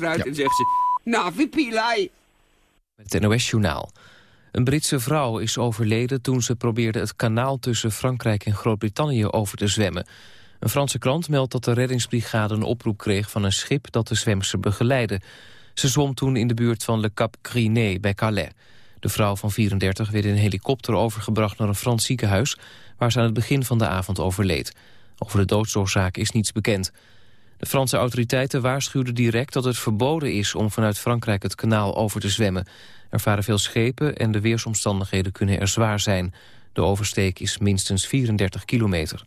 eruit en zegt ze... Nou, Pilai. Het NOS-journaal. Een Britse vrouw is overleden toen ze probeerde het kanaal tussen Frankrijk en Groot-Brittannië over te zwemmen. Een Franse krant meldt dat de reddingsbrigade een oproep kreeg van een schip dat de zwemster begeleidde. Ze zwom toen in de buurt van Le Cap Griné bij Calais. De vrouw van 34 werd in een helikopter overgebracht naar een Frans ziekenhuis... waar ze aan het begin van de avond overleed. Over de doodsoorzaak is niets bekend. De Franse autoriteiten waarschuwden direct dat het verboden is... om vanuit Frankrijk het kanaal over te zwemmen. Er varen veel schepen en de weersomstandigheden kunnen er zwaar zijn. De oversteek is minstens 34 kilometer.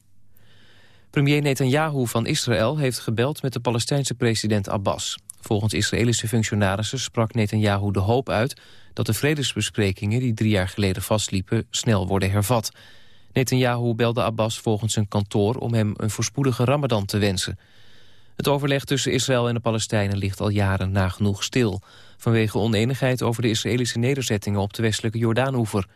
Premier Netanyahu van Israël heeft gebeld met de Palestijnse president Abbas. Volgens Israëlische functionarissen sprak Netanyahu de hoop uit... dat de vredesbesprekingen die drie jaar geleden vastliepen snel worden hervat. Netanyahu belde Abbas volgens zijn kantoor om hem een voorspoedige ramadan te wensen. Het overleg tussen Israël en de Palestijnen ligt al jaren nagenoeg stil... vanwege oneenigheid over de Israëlische nederzettingen op de westelijke Jordaanoever.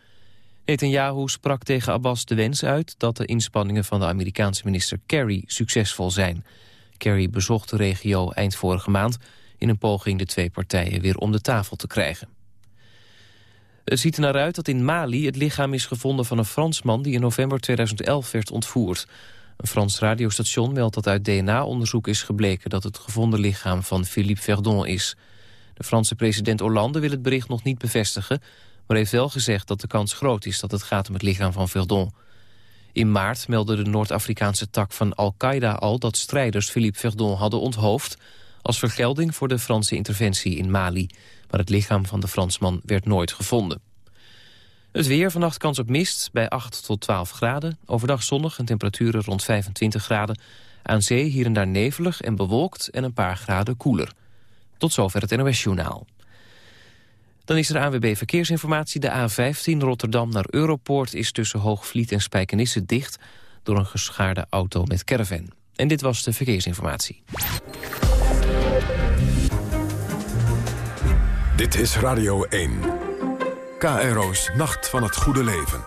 Netanyahu sprak tegen Abbas de wens uit dat de inspanningen van de Amerikaanse minister Kerry succesvol zijn. Kerry bezocht de regio eind vorige maand in een poging de twee partijen weer om de tafel te krijgen. Het ziet er naar uit dat in Mali het lichaam is gevonden van een Fransman die in november 2011 werd ontvoerd. Een Frans radiostation meldt dat uit DNA-onderzoek is gebleken dat het gevonden lichaam van Philippe Verdon is. De Franse president Hollande wil het bericht nog niet bevestigen, maar heeft wel gezegd dat de kans groot is dat het gaat om het lichaam van Verdon. In maart meldde de Noord-Afrikaanse tak van Al-Qaeda al dat strijders Philippe Verdon hadden onthoofd als vergelding voor de Franse interventie in Mali. Maar het lichaam van de Fransman werd nooit gevonden. Het weer, vannacht kans op mist, bij 8 tot 12 graden. Overdag zonnig en temperaturen rond 25 graden. Aan zee hier en daar nevelig en bewolkt en een paar graden koeler. Tot zover het NOS-journaal. Dan is er ANWB Verkeersinformatie. De A15 Rotterdam naar Europoort is tussen Hoogvliet en Spijkenisse dicht... door een geschaarde auto met caravan. En dit was de Verkeersinformatie. Dit is Radio 1. KRO's Nacht van het Goede Leven.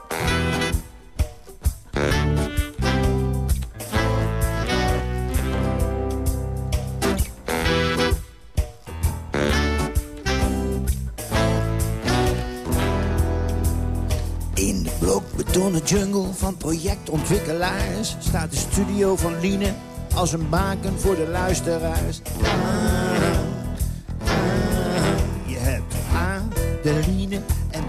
In de blokbetonnen jungle van projectontwikkelaars... staat de studio van Liene als een baken voor de luisteraars. Ah, ah, je hebt Adeline en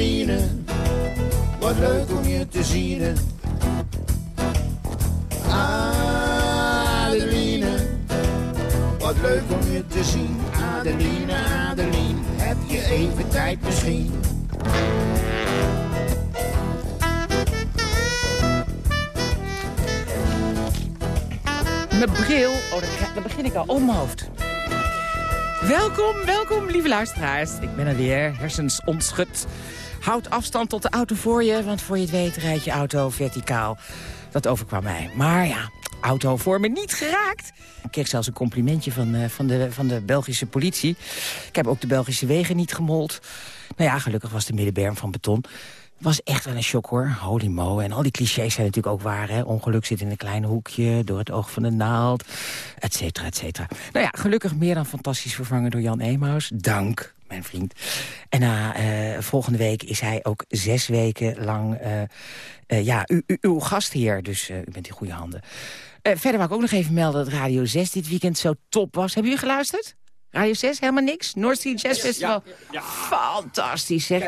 Adeline, wat leuk om je te zien. Adeline, wat leuk om je te zien. Adeline, Adeline, heb je even tijd misschien? Mijn bril, oh, dan begin ik al om mijn hoofd. Welkom, welkom, lieve luisteraars. Ik ben er weer, hersens ontschud. Houd afstand tot de auto voor je, want voor je het weet rijdt je auto verticaal. Dat overkwam mij. Maar ja, auto voor me niet geraakt. Ik kreeg zelfs een complimentje van, eh, van, de, van de Belgische politie. Ik heb ook de Belgische wegen niet gemold. Nou ja, gelukkig was de middenberm van beton. was echt wel een shock hoor, holy mo. En al die clichés zijn natuurlijk ook waar. Hè? Ongeluk zit in een klein hoekje, door het oog van de naald, et cetera, et cetera. Nou ja, gelukkig meer dan fantastisch vervangen door Jan Emaus. Dank, mijn vriend. En na eh, volgende week is hij ook zes weken lang eh, eh, ja, u, u- uw gastheer. Dus eh, u bent in goede handen. Eh, verder wou ik ook nog even melden dat Radio 6 dit weekend zo top was. Hebben jullie geluisterd? Radio 6, helemaal niks? North Sea Jazz Festival. Fantastisch, zeg.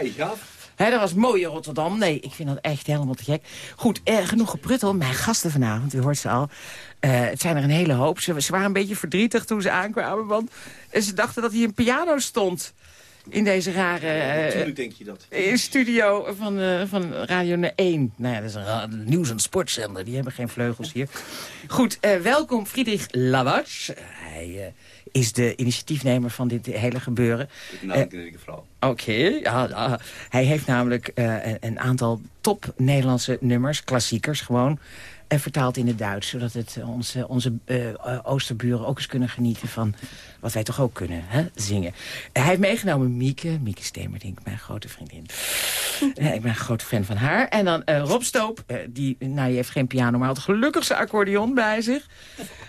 Hè, dat was mooi in Rotterdam. Nee, ik vind dat echt helemaal te gek. Goed, eh, genoeg gepruttel. Mijn gasten vanavond, u hoort ze al. Eh, het zijn er een hele hoop. Ze, ze waren een beetje verdrietig toen ze aankwamen. Want eh, ze dachten dat hier een piano stond. In deze rare eh, denk je dat. in studio van, eh, van Radio 1. Nou ja, dat is een nieuws- en sportzender. Die hebben geen vleugels hier. Goed, eh, welkom Friedrich Lawatsch. Hij is de initiatiefnemer van dit hele gebeuren. Ik vrouw. Oké, hij heeft namelijk een, een aantal top Nederlandse nummers, klassiekers gewoon... en vertaald in het Duits, zodat het onze, onze eh, oosterburen ook eens kunnen genieten van wat wij toch ook kunnen hè, zingen. hij heeft meegenomen Mieke, Mieke Stemerdink, mijn grote vriendin. Ja, ik ben een grote fan van haar. En dan eh, Rob Stoop, eh, die, nou, die heeft geen piano, maar had gelukkig zijn accordeon bij zich.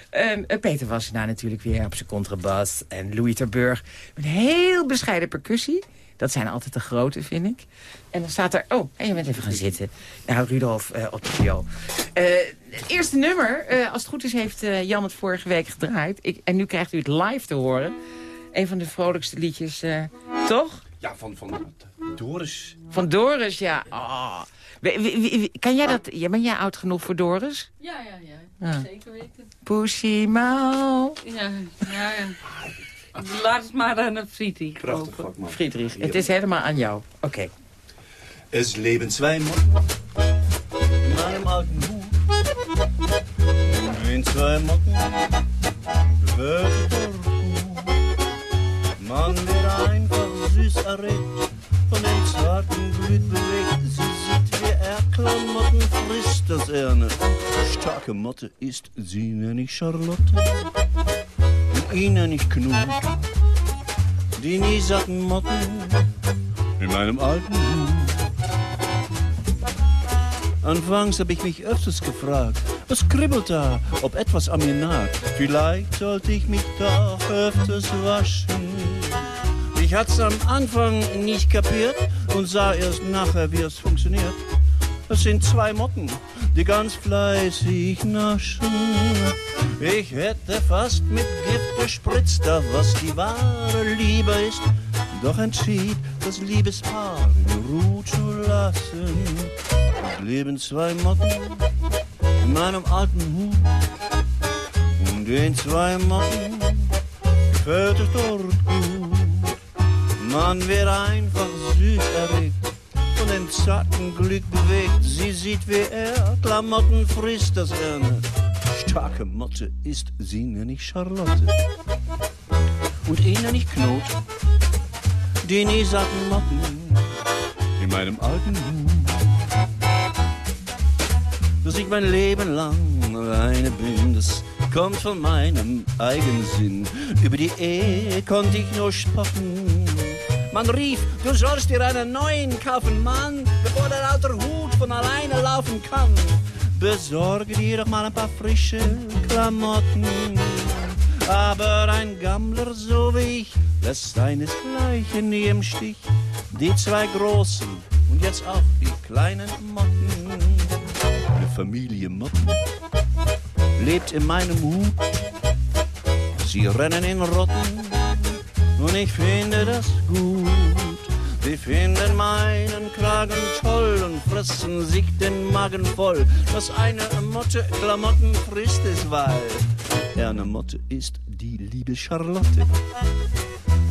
En uh, Peter Wassenaar natuurlijk weer op zijn contrabas. En Louis Terburg met heel bescheiden percussie. Dat zijn altijd de grote, vind ik. En dan staat er... Oh, en je bent even gaan zitten. Nou, Rudolf uh, op de viool. het eerste nummer, als het goed is, heeft Jan het vorige week gedraaid. Ik, en nu krijgt u het live te horen. Een van de vrolijkste liedjes, toch? Ja, van, van Doris. Van Doris, ja. Oh. kan jij dat... Ja, ben jij oud genoeg voor Doris? Ja, ja, ja. Zeker weten. Pussy Mau. Ja, ja, ja. Laat het maar aan Friedrich. Prachtig vak, man. Friedrich, het is helemaal aan jou. Oké. Okay. Es leben zwei in meinem alten Hut. In zwei Motten wird Man wird einfach süß erregt, von dem zarten Glück bewegt. Sie sieht, wie er Klamotten frisst, dass er eine starke Motte ist. Sie nenne ich Charlotte und ihn nenne ich Knut. Die nie satten Motten in meinem alten Hut. Anfangs hab ich mich öfters gefragt, was kribbelt da, ob etwas an mir nagt. Vielleicht sollte ich mich doch öfters waschen. Ich hat's am Anfang nicht kapiert und sah erst nachher, wie es funktioniert. Das sind zwei Motten, die ganz fleißig naschen. Ich hätte fast mit Gift gespritzt, da was die wahre Liebe ist. Doch entschied das Liebespaar in Ruhe zu lassen. Es leben zwei Motten in meinem alten Hut. Und den zwei Motten gefällt es dort gut. Man wird einfach süß erregt, von dem zarten Glück bewegt. Sie sieht, wie er Klamotten frisst, dass er eine starke Motte ist. Sie nenne ich Charlotte und ihn nenne ich Knot. Die nie satten Motten in meinem alten Hut. Dass ich mein Leben lang alleine bin, das kommt von meinem Eigensinn. Über die Ehe konnte ich nur spotten man rief, du sollst dir einen neuen kaufen, Mann, bevor der alter Hut von alleine laufen kann. Besorge dir doch mal ein paar frische Klamotten. Aber ein Gammler so wie ich lässt seinesgleichen nie im Stich. Die zwei großen und jetzt auch die kleinen Motten. Eine Familie Motten lebt in meinem Hut. Sie rennen in Rotten und ich finde das gut. Sie finden meinen Kragen toll und fressen sich den Magen voll. Dass eine Motte Klamotten frisst, ist weil eine Motte ist, die liebe Charlotte.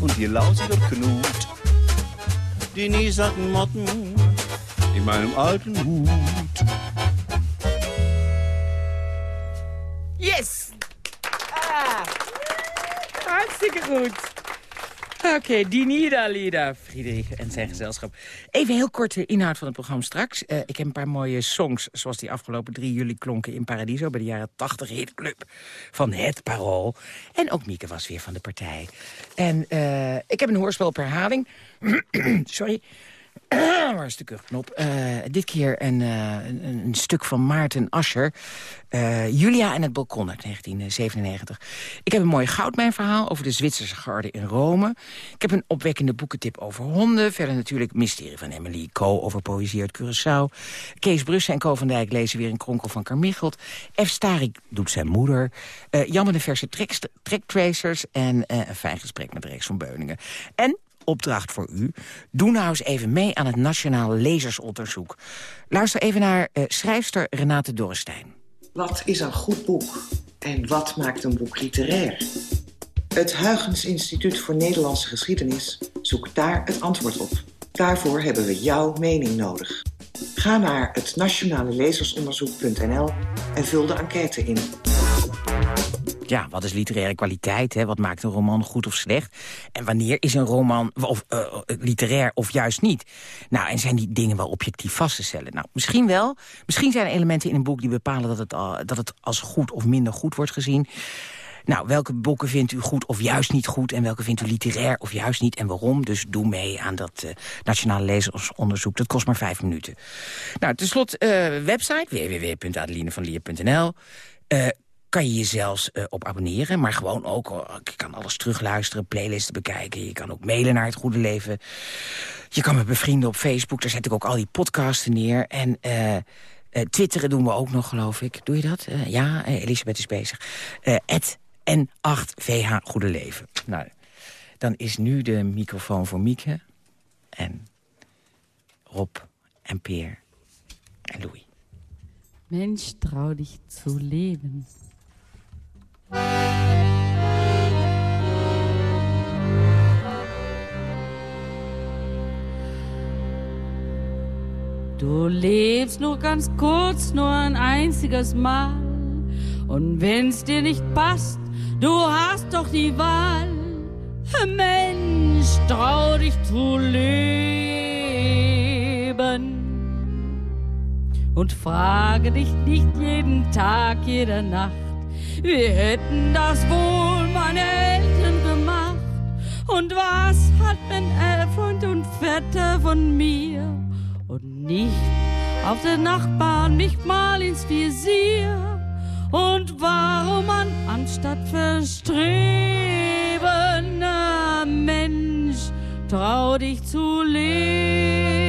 Und ihr lausiger Knut, die nie satten Motten in meinem alten Hut. Yes! Ah, hartstikke. Oké, okay, Dinida Lida, Friedrich en zijn gezelschap. Even heel kort de inhoud van het programma straks. Uh, ik heb een paar mooie songs, zoals die afgelopen 3 juli klonken in Paradiso... bij de jaren 80 hitclub van Het Parool. En ook Mieke was weer van de partij. En uh, ik heb een hoorspel op herhaling. Sorry. Waar is de kuchknop? Dit keer een, uh, een, een, stuk van Maarten Ascher. Uh, Julia en het balkon uit 1997. Ik heb een mooi goudmijnverhaal over de Zwitserse garde in Rome. Ik heb een opwekkende boekentip over honden. Verder natuurlijk Mysterie van Emily Co. over poëzie uit Curaçao. Kees Brussen en Co van Dijk lezen weer een kronkel van Carmichelt. F. Starik doet zijn moeder. Jan met de verse tracktracers. En een fijn gesprek met Reeks van Beuningen. En opdracht voor u. Doe nou eens even mee aan het Nationaal Lezersonderzoek. Luister even naar uh, schrijfster Renate Dorrestein. Wat is een goed boek? En wat maakt een boek literair? Het Huygens Instituut voor Nederlandse Geschiedenis zoekt daar het antwoord op. Daarvoor hebben we jouw mening nodig. Ga naar het nationale lezersonderzoek.nl en vul de enquête in. Ja, wat is literaire kwaliteit? Hè? Wat maakt een roman goed of slecht? En wanneer is een roman of, uh, literair of juist niet? Nou, en zijn die dingen wel objectief vast te stellen? Nou, misschien wel. Misschien zijn er elementen in een boek die bepalen dat het, dat het als goed of minder goed wordt gezien. Nou, welke boeken vindt u goed of juist niet goed... en welke vindt u literair of juist niet en waarom? Dus doe mee aan dat uh, Nationale Lezersonderzoek. Dat kost maar vijf minuten. Nou, tenslotte uh, website www.adelinevanlier.nl. Uh, kan je je zelfs uh, op abonneren. Maar gewoon ook, oh, je kan alles terugluisteren, playlisten bekijken. Je kan ook mailen naar Het Goede Leven. Je kan me bevrienden op Facebook, daar zet ik ook al die podcasten neer. En uh, twitteren doen we ook nog, geloof ik. Doe je dat? ja, Elisabeth is bezig. N8VH Goede Leven. Nou, dan is nu de microfoon voor Mieke en Rob en Peer en Louis. Mensch, trau dich zu leben. Du lebst nur ganz kurz, nur ein einziges Mal. Und wenn's dir nicht passt, du hast doch die Wahl. Mensch, trau dich zu leben. Und frage dich nicht jeden Tag, jede Nacht wir hätten das wohl meine Eltern gemacht. Und was hat mein Freund und Vetter von mir? Und nicht auf den Nachbarn, nicht mal ins Visier. Und warum man anstatt verstreben, na Mensch, trau dich zu leben.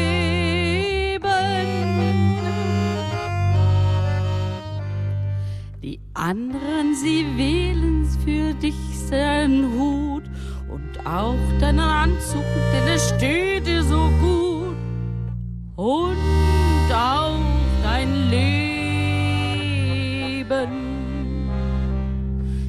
Anderen, sie wählen für dich seinen Hut und auch deinen Anzug, denn er steht dir so gut. Und auch dein Leben.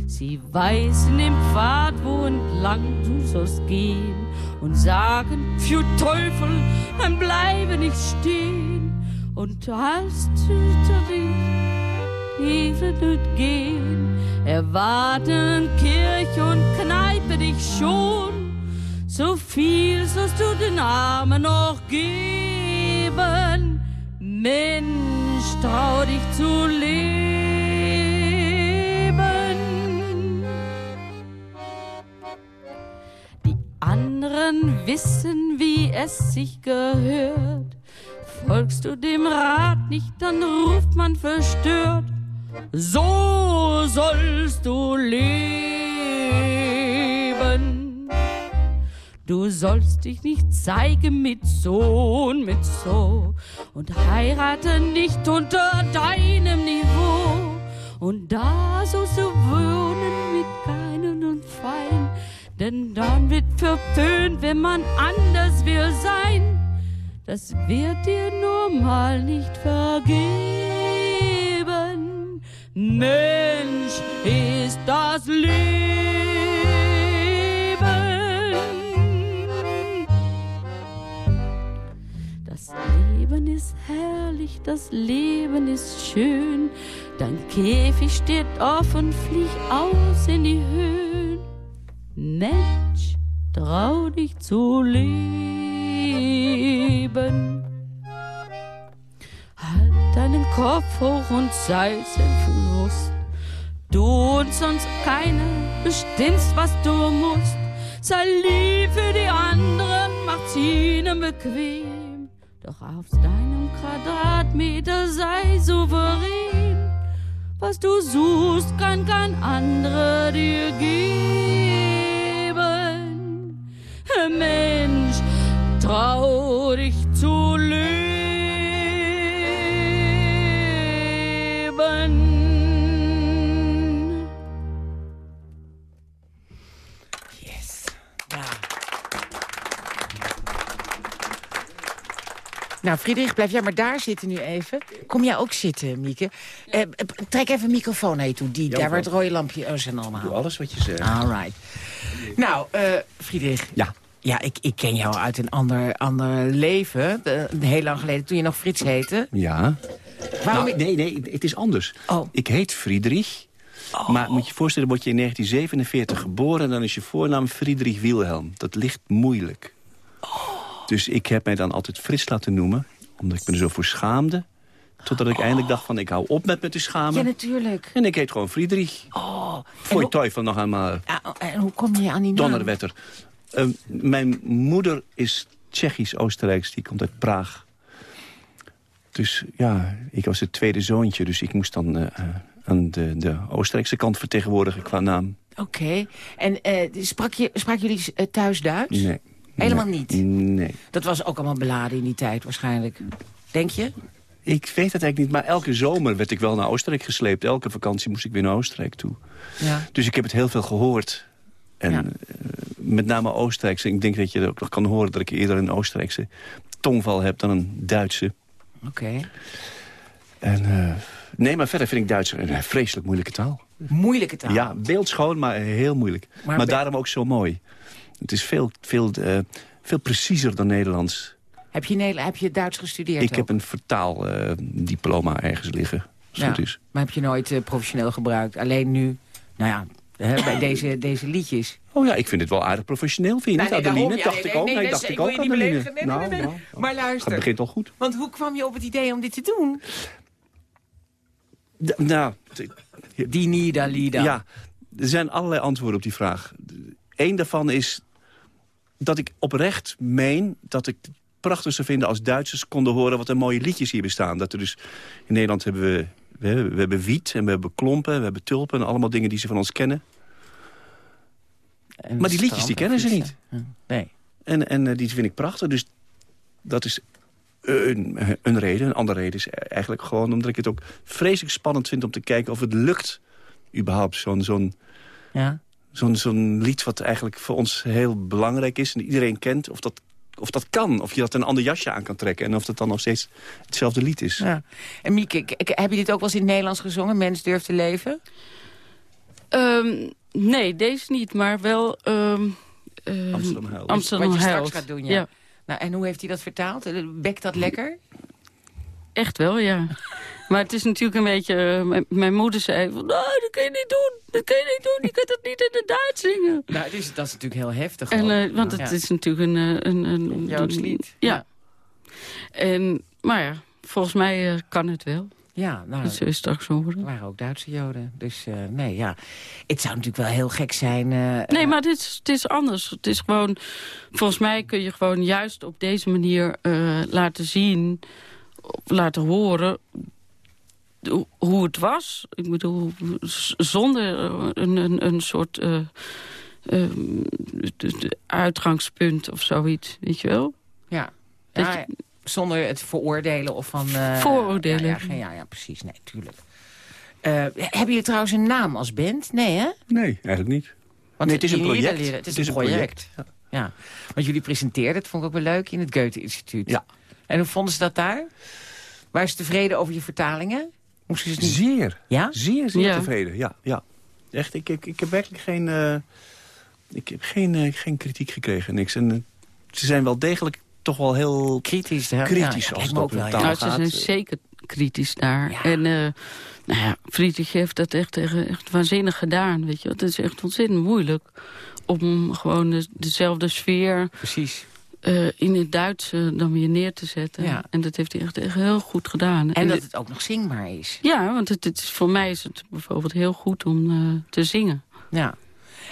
Sie weisen den Pfad, wo entlang du sollst gehen und sagen, für Teufel, dann bleibe nicht stehen und hast hinter dich Hilfe nicht gehen. Erwarten Kirche und Kneipe dich schon. So viel sollst du den Armen noch geben. Mensch, trau dich zu leben. Die anderen wissen, wie es sich gehört. Folgst du dem Rat nicht, dann ruft man verstört. So sollst du leben. Du sollst dich nicht zeigen mit so und mit so und heirate nicht unter deinem Niveau. Und da sollst du wohnen mit keinen und fein, denn dann wird verpönt, wenn man anders will sein. Das wird dir nur mal nicht vergeben. Mensch ist das Leben. Das Leben ist herrlich, das Leben ist schön. Dein Käfig steht offen, flieg aus in die Höhen. Mensch, trau dich zu leben. Halt deinen Kopf hoch und sei selbstbewusst. Du und sonst keiner bestimmst, was du musst. Sei lieb für die anderen, macht's ihnen bequem. Doch auf deinem Quadratmeter sei souverän. Was du suchst, kann kein anderer dir geben. Mensch, trau dich zu leben. Nou, Friedrich, blijf jij maar daar zitten nu even. Kom jij ook zitten, Mieke? Eh, eh, trek even een microfoon naar je toe. Die, Ja, daar waar het rode lampje oh, zijn allemaal. Doe alles wat je zegt. All right. Nou, eh, Friedrich. Ja. Ja, ik, ik ken jou uit een ander, ander leven. heel lang geleden, toen je nog Frits heette. Ja. Waarom... Nou, nee, nee, het is anders. Oh. Ik heet Friedrich. Maar moet je je voorstellen, word je in 1947 geboren... en dan is je voornaam Friedrich Wilhelm. Dat ligt moeilijk. Dus ik heb mij dan altijd Frits laten noemen. Omdat ik me er zo voor schaamde. Totdat ik eindelijk dacht van, ik hou op met me te Ja, schamen. natuurlijk. En ik heet gewoon Friedrich. Oh. Voor teufel nog eenmaal. ja, en hoe kom je aan die naam? Donnerwetter. Eh, mijn moeder is Tsjechisch-Oostenrijks. Die komt uit Praag. Dus ja, ik was het tweede zoontje. Dus ik moest dan eh, eh, aan de, de Oostenrijkse kant vertegenwoordigen qua naam. Oké. En eh, sprak je, spraken jullie thuis Duits? Nee. Helemaal Nee. niet? Nee. Dat was ook allemaal beladen in die tijd waarschijnlijk. Denk je? Ik weet het eigenlijk niet, maar elke zomer werd ik wel naar Oostenrijk gesleept. Elke vakantie moest ik weer naar Oostenrijk toe. Ja. Dus ik heb het heel veel gehoord. En Ja. eh, met name Oostenrijkse. Ik denk dat je ook nog kan horen dat ik eerder een Oostenrijkse tongval heb dan een Duitse. Oké. En, eh, nee, maar verder vind ik Duits een vreselijk moeilijke taal. Moeilijke taal. Ja, beeldschoon, maar heel moeilijk. Maar Maar, daarom ook zo mooi. Het is veel, veel, eh, veel preciezer dan Nederlands. Heb je, heb je Duits gestudeerd Ik ook? heb een vertaaldiploma ergens liggen, als Ja. goed is. Maar heb je nooit eh, professioneel gebruikt? Alleen nu, nou ja, bij deze, deze liedjes. Oh ja, ik vind het wel aardig professioneel, vind je niet, Adeline? Ja, dacht ik ook. nee, dacht ik ook, Adeline. nee. nou, Maar luister. Het begint al goed. Want hoe kwam je op het idee om dit te doen? D- nou, Die Nida Lida. ja, er zijn allerlei antwoorden op die vraag. Eén daarvan is dat ik oprecht meen dat ik het prachtig zou vinden als Duitsers konden horen wat er mooie liedjes hier bestaan. Dat er dus in Nederland hebben we, we, hebben, we hebben wiet en we hebben klompen, we hebben tulpen en allemaal dingen die ze van ons kennen. En Maar die liedjes, die en kennen ze niet. Ja, Nee. En, en eh, die vind ik prachtig. Dus dat is een, een reden. Een andere reden is eigenlijk gewoon omdat ik het ook vreselijk spannend vind... om te kijken of het lukt überhaupt zo'n zo'n Ja. Zo'n zo'n lied... wat eigenlijk voor ons heel belangrijk is en iedereen kent... of dat, of dat kan, of je dat een ander jasje aan kan trekken... en of dat dan nog steeds hetzelfde lied is. ja. En Mieke, heb je dit ook wel eens in het Nederlands gezongen? Mens durft te leven? Ehm, nee, deze niet, maar wel... ehm, ehm, Amsterdam Huil. Amsterdam Wat je straks gaat doen, ja. Nou, en hoe heeft hij dat vertaald? Eh, Bekt dat lekker? Echt wel, ja. Maar het is natuurlijk een beetje... eh, mijn- moeder zei van, nou, dat kun je niet doen. Dat kun je niet doen. Je kunt dat niet in het Duits zingen. Nou, dus, dat is natuurlijk heel heftig. En, eh, want Ja. het is natuurlijk een... eh, een, een, Een Joods lied. Ja. En, maar ja, volgens mij kan het wel. Ja, nou, Dat zul je straks horen. waren ook Duitse joden. Dus nee, ja. Het zou natuurlijk wel heel gek zijn. Nee, maar het is, het is anders. Het is gewoon... Volgens mij kun je gewoon juist op deze manier laten zien... laten horen hoe- het was. Ik bedoel, zonder eh, een, een, een soort eh, eh, uitgangspunt of zoiets, weet je wel? Ja. Dat Ja, zonder het veroordelen of van... eh, Vooroordelen. Ja, ja, geen- ja, ja, precies. Nee, tuurlijk. Eh, hebben jullie trouwens een naam als band? Nee, hè? Nee, eigenlijk niet. Want Nee, het is een project. leren- Het is, Het is een project. project, Ja. Want jullie presenteerden, dat vond ik ook wel leuk, in het Goethe-instituut. Ja. En hoe vonden ze dat daar? Waren ze tevreden over je vertalingen? Moesten ze het niet... Zeer. Ja? Zeer, zeer Ja. tevreden. Ja, ja. Echt, ik, ik, ik heb werkelijk geen, eh, ik heb geen, eh, geen kritiek gekregen. Niks. En, eh, ze zijn wel degelijk toch wel heel Kritisch, hè? kritisch Ja, als het ook wel, taal ja. Nou, ze zijn zeker kritisch daar. Ja. En eh, nou ja, Friedrich heeft dat echt, echt, waanzinnig gedaan. Weet je? wel. Het is echt ontzettend moeilijk om gewoon de- dezelfde sfeer Precies. Eh, in het Duits eh, dan weer neer te zetten. Ja. En dat heeft hij echt, echt heel goed gedaan. En dat het ook nog zingbaar is. ja, want het, het is, voor mij is het bijvoorbeeld heel goed om eh, te zingen. Ja.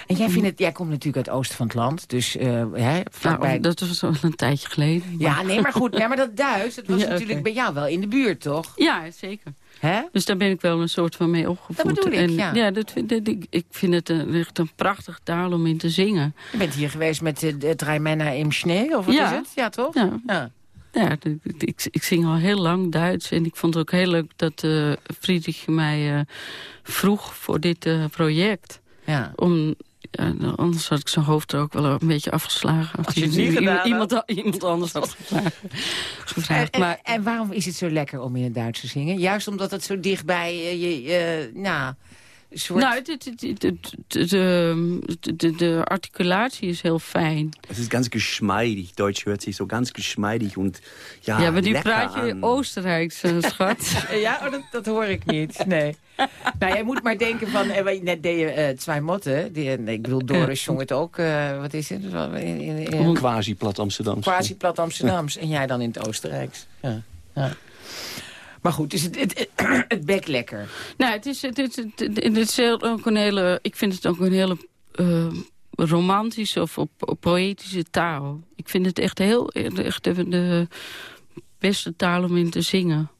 En jij, vindt het, jij komt natuurlijk uit het oosten van het land, dus eh hè, vlakbij... Nou, dat was al een tijdje geleden. Ja, nee, maar goed, nee, maar dat Duits, dat was Ja, natuurlijk bij jou wel in de buurt, toch? Ja, zeker. Hè? Dus daar ben ik wel een soort van mee opgevoed. Dat bedoel ik, en, ja. dat vind, dat- ik, ik vind het een, echt een prachtige taal om in te zingen. Je bent hier geweest met eh, de Drei Männer im Schnee, of wat Ja. is het? Ja, toch? Ja. Ja. Ja, de- de- ik, ik zing al heel lang Duits. En ik vond het ook heel leuk dat eh Friedrich mij eh, vroeg voor dit project. ja. Om, ja, anders had ik zijn hoofd er ook wel een beetje afgeslagen. Als je het niet gedaan iemand, iemand anders had gevraagd. En, en, waarom is het zo lekker om in het Duits te zingen? Juist omdat het zo dichtbij eh, je, eh, nou, soort... Nou, de, de, de, de, de, de, de articulatie is heel fijn. Es ist ganz geschmeidig. Deutsch hört sich so ganz geschmeidig und ja, Ja, maar nu lekker praat je aan. Oostenrijks, eh, schat. Ja, oh, dat, dat hoor ik niet. Nee. nou, jij moet maar denken van... eh, net deed je eh, twee motten. Die, eh, ik bedoel, Doris zong het ook. eh, wat is het? In, in, in, Quasi plat Amsterdam. quasi plat Amsterdams. En jij dan in het Oostenrijks. Ja. ja. Maar goed, dus het, het, het, het bek lekker. nou, het is, het, is, het, het- is ook een hele... Ik vind het ook een hele eh, romantische of, of poëtische taal. Ik vind het echt heel... Echt de, beste taal om in te zingen.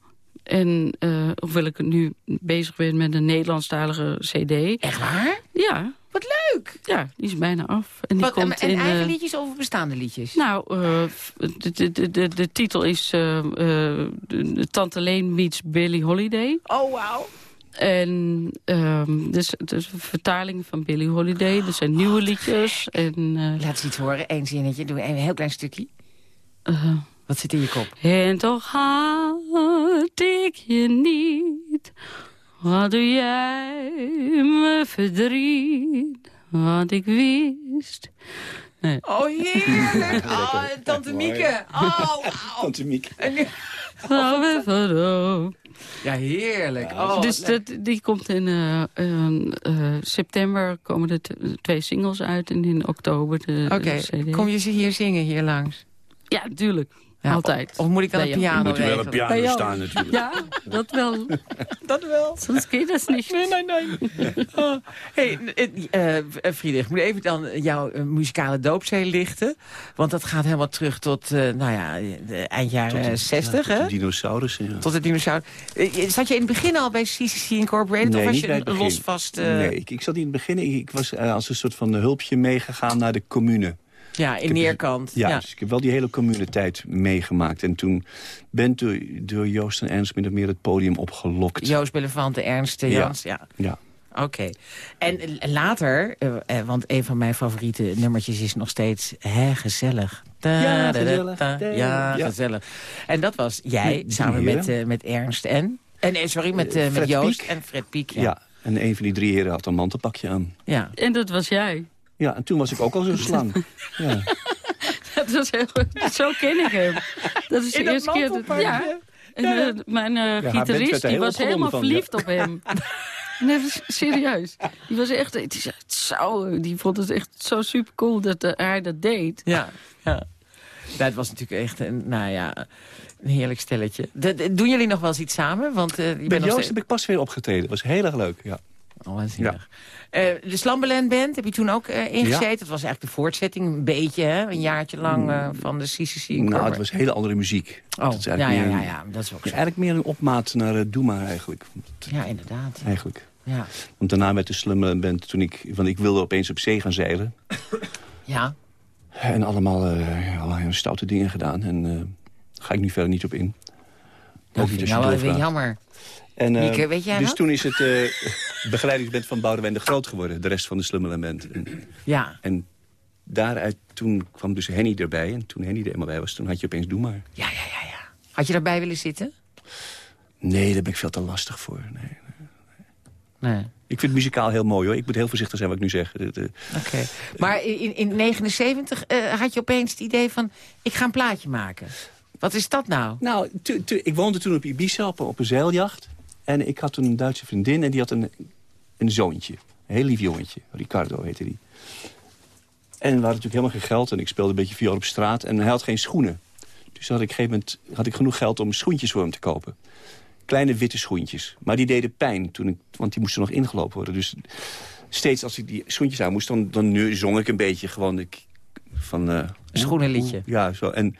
En eh, hoewel ik nu bezig ben met een Nederlandstalige cd. Echt waar? Ja, Wat leuk! ja, die is bijna af. En die Wat, komt en in, eigen eh, liedjes of bestaande liedjes? Nou, eh, de, de, de, de, de titel is de Tante Leen meets Billie Holiday. Oh, wauw. En ehm dus, dus een vertaling van Billie Holiday. Er zijn nieuwe liedjes. En, Laat eens iets horen. Eén zinnetje. Doe een heel klein stukje. Wat zit in je kop? en toch had ik je niet. Wat doe jij me verdriet? Want ik wist... Nee. Oh, heerlijk. Oh, tante Mieke. Oh. Tante Miek. En nu- we verdoofd. Ja, heerlijk. Oh, dus dat, die komt in eh, eh, eh, september komen er twee singles uit. En in oktober de, de Oké, CD. kom je ze hier zingen, hier langs? Ja, tuurlijk. Ja, Altijd. Of, of moet ik dan een piano Moet er wel een piano staan natuurlijk. Ja, dat wel. Dat wel. Soms geht das niet. Nee, nee, nee. Oh. Hey, eh, eh, Friedrich, ik moet even dan jouw muzikale doopzee lichten. Want dat gaat helemaal terug tot, eh, nou ja, de eind jaren 60, Ja, hè? tot de dinosaurussen, ja. Tot de dinosaurus. Zat je in het begin al bij CCC Incorporated? of was niet je bij het een begin. los vast... eh, Nee, ik, ik zat niet in het begin. Ik, ik was als een soort van hulpje meegegaan naar de commune. Ja, in heb- Neerkant. Ja, Ja. dus ik heb wel die hele communitijd meegemaakt. En toen ben door, door Joost en Ernst min of meer het podium opgelokt. Joost Belevante, Ernst, Ja. Jans. Ja. Ja. Oké. En later, eh, eh, want een van mijn favoriete nummertjes is nog steeds Hè, gezellig. Da, Ja, da, da, gezellig. da. Da. Ja, Ja. gezellig. En dat was jij, Met samen met, eh, met Ernst en... en sorry, met, met Joost Piek. en Fred Piek. Ja. Ja. en een van die drie heren had een mantelpakje aan. ja. En dat was jij. Ja, en toen was ik ook al zo'n slang. ja. Dat was heel, zo ken ik hem. Dat is de dat eerste keer. Dat, ja. En eh, mijn eh, gitarist die was helemaal van, verliefd op hem. Nee, dat is serieus. Die was echt, die, zei, zo, die vond het echt zo super cool dat eh, hij dat deed. Ja, ja. Het was natuurlijk echt een, nou ja, een heerlijk stelletje. De- de- doen jullie nog wel eens iets samen? Want eh je Bij nog Joost steeds... heb ik pas weer opgetreden. Dat was heel erg leuk. Ja. Oh, waanzinnig. Eh, de Slumberland Band heb je toen ook eh, ingezeten. Ja. Dat was eigenlijk de voortzetting, een beetje, hè? Een jaartje lang eh, van de CCC. Nou, het was hele andere muziek. Oh, Dat is ja, eigenlijk ja, ja, ja, dat is ook zo. eigenlijk meer een opmaat naar uh, Doe maar eigenlijk. Ja, inderdaad. eigenlijk. Ja. Want daarna werd de Slumberland Band, toen ik, want ik wilde opeens op zee gaan zeilen. ja. En allemaal allerlei stoute dingen gedaan. En daar ga ik nu verder niet op in. Dat Ook vind ik als nou wel doorvraagt. jammer. En, Mieke, weet jij dus toen is het begeleidingsband van Boudewijn de Groot geworden. De rest van de. En, Ja, en daaruit, toen kwam dus Henny erbij. En toen Henny er eenmaal bij was, toen had je opeens Doe maar. ja, ja, ja. ja. Had je daarbij willen zitten? Nee, daar ben ik veel te lastig voor. Nee. Nee. Ik vind het muzikaal heel mooi hoor. Ik moet heel voorzichtig zijn wat ik nu zeg. Oké. Maar in, in 79 eh, had je opeens het idee van... ik ga een plaatje maken. Wat is dat nou? Nou, ik woonde toen op Ibiza op, op een zeiljacht. En ik had toen een Duitse vriendin en die had een, een zoontje. Een heel lief jongetje. Ricardo heette die. En we hadden natuurlijk helemaal geen geld. En ik speelde een beetje viool op straat. En hij had geen schoenen. Dus had ik, een gegeven moment had ik genoeg geld om schoentjes voor hem te kopen. Kleine witte schoentjes. Maar die deden pijn, toen ik, want die moesten nog ingelopen worden. Dus steeds als ik die schoentjes aan moest, dan, dan nu zong ik een beetje gewoon... Ik, van, eh, schoenenliedje. Ja, zo. En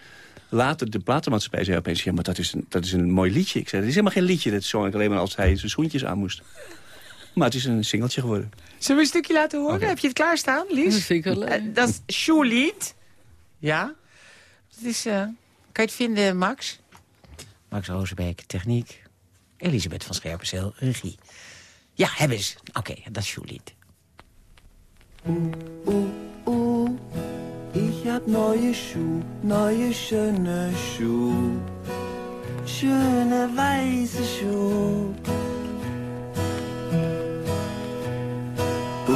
later, de platenmaatschappij zei opeens... ja, maar dat is, een, dat is een mooi liedje. Ik zei, dat is helemaal geen liedje. Dat zong ik alleen maar als hij zijn schoentjes aan moest. Maar het is een singeltje geworden. Zullen we een stukje laten horen? Heb je het klaarstaan, Lies? Dat vind ik wel leuk. Eh, dat is Shoelied. Ja. Dat is, eh, kan je het vinden, Max? Max Rozenbeek, techniek. Elisabeth van Scherpenzeel, regie. Ja, hebben ze. Oké, dat is Shoelied. Ich hab neue Schuhe, neue schöne Schuhe, schöne weiße Schuhe. Uh,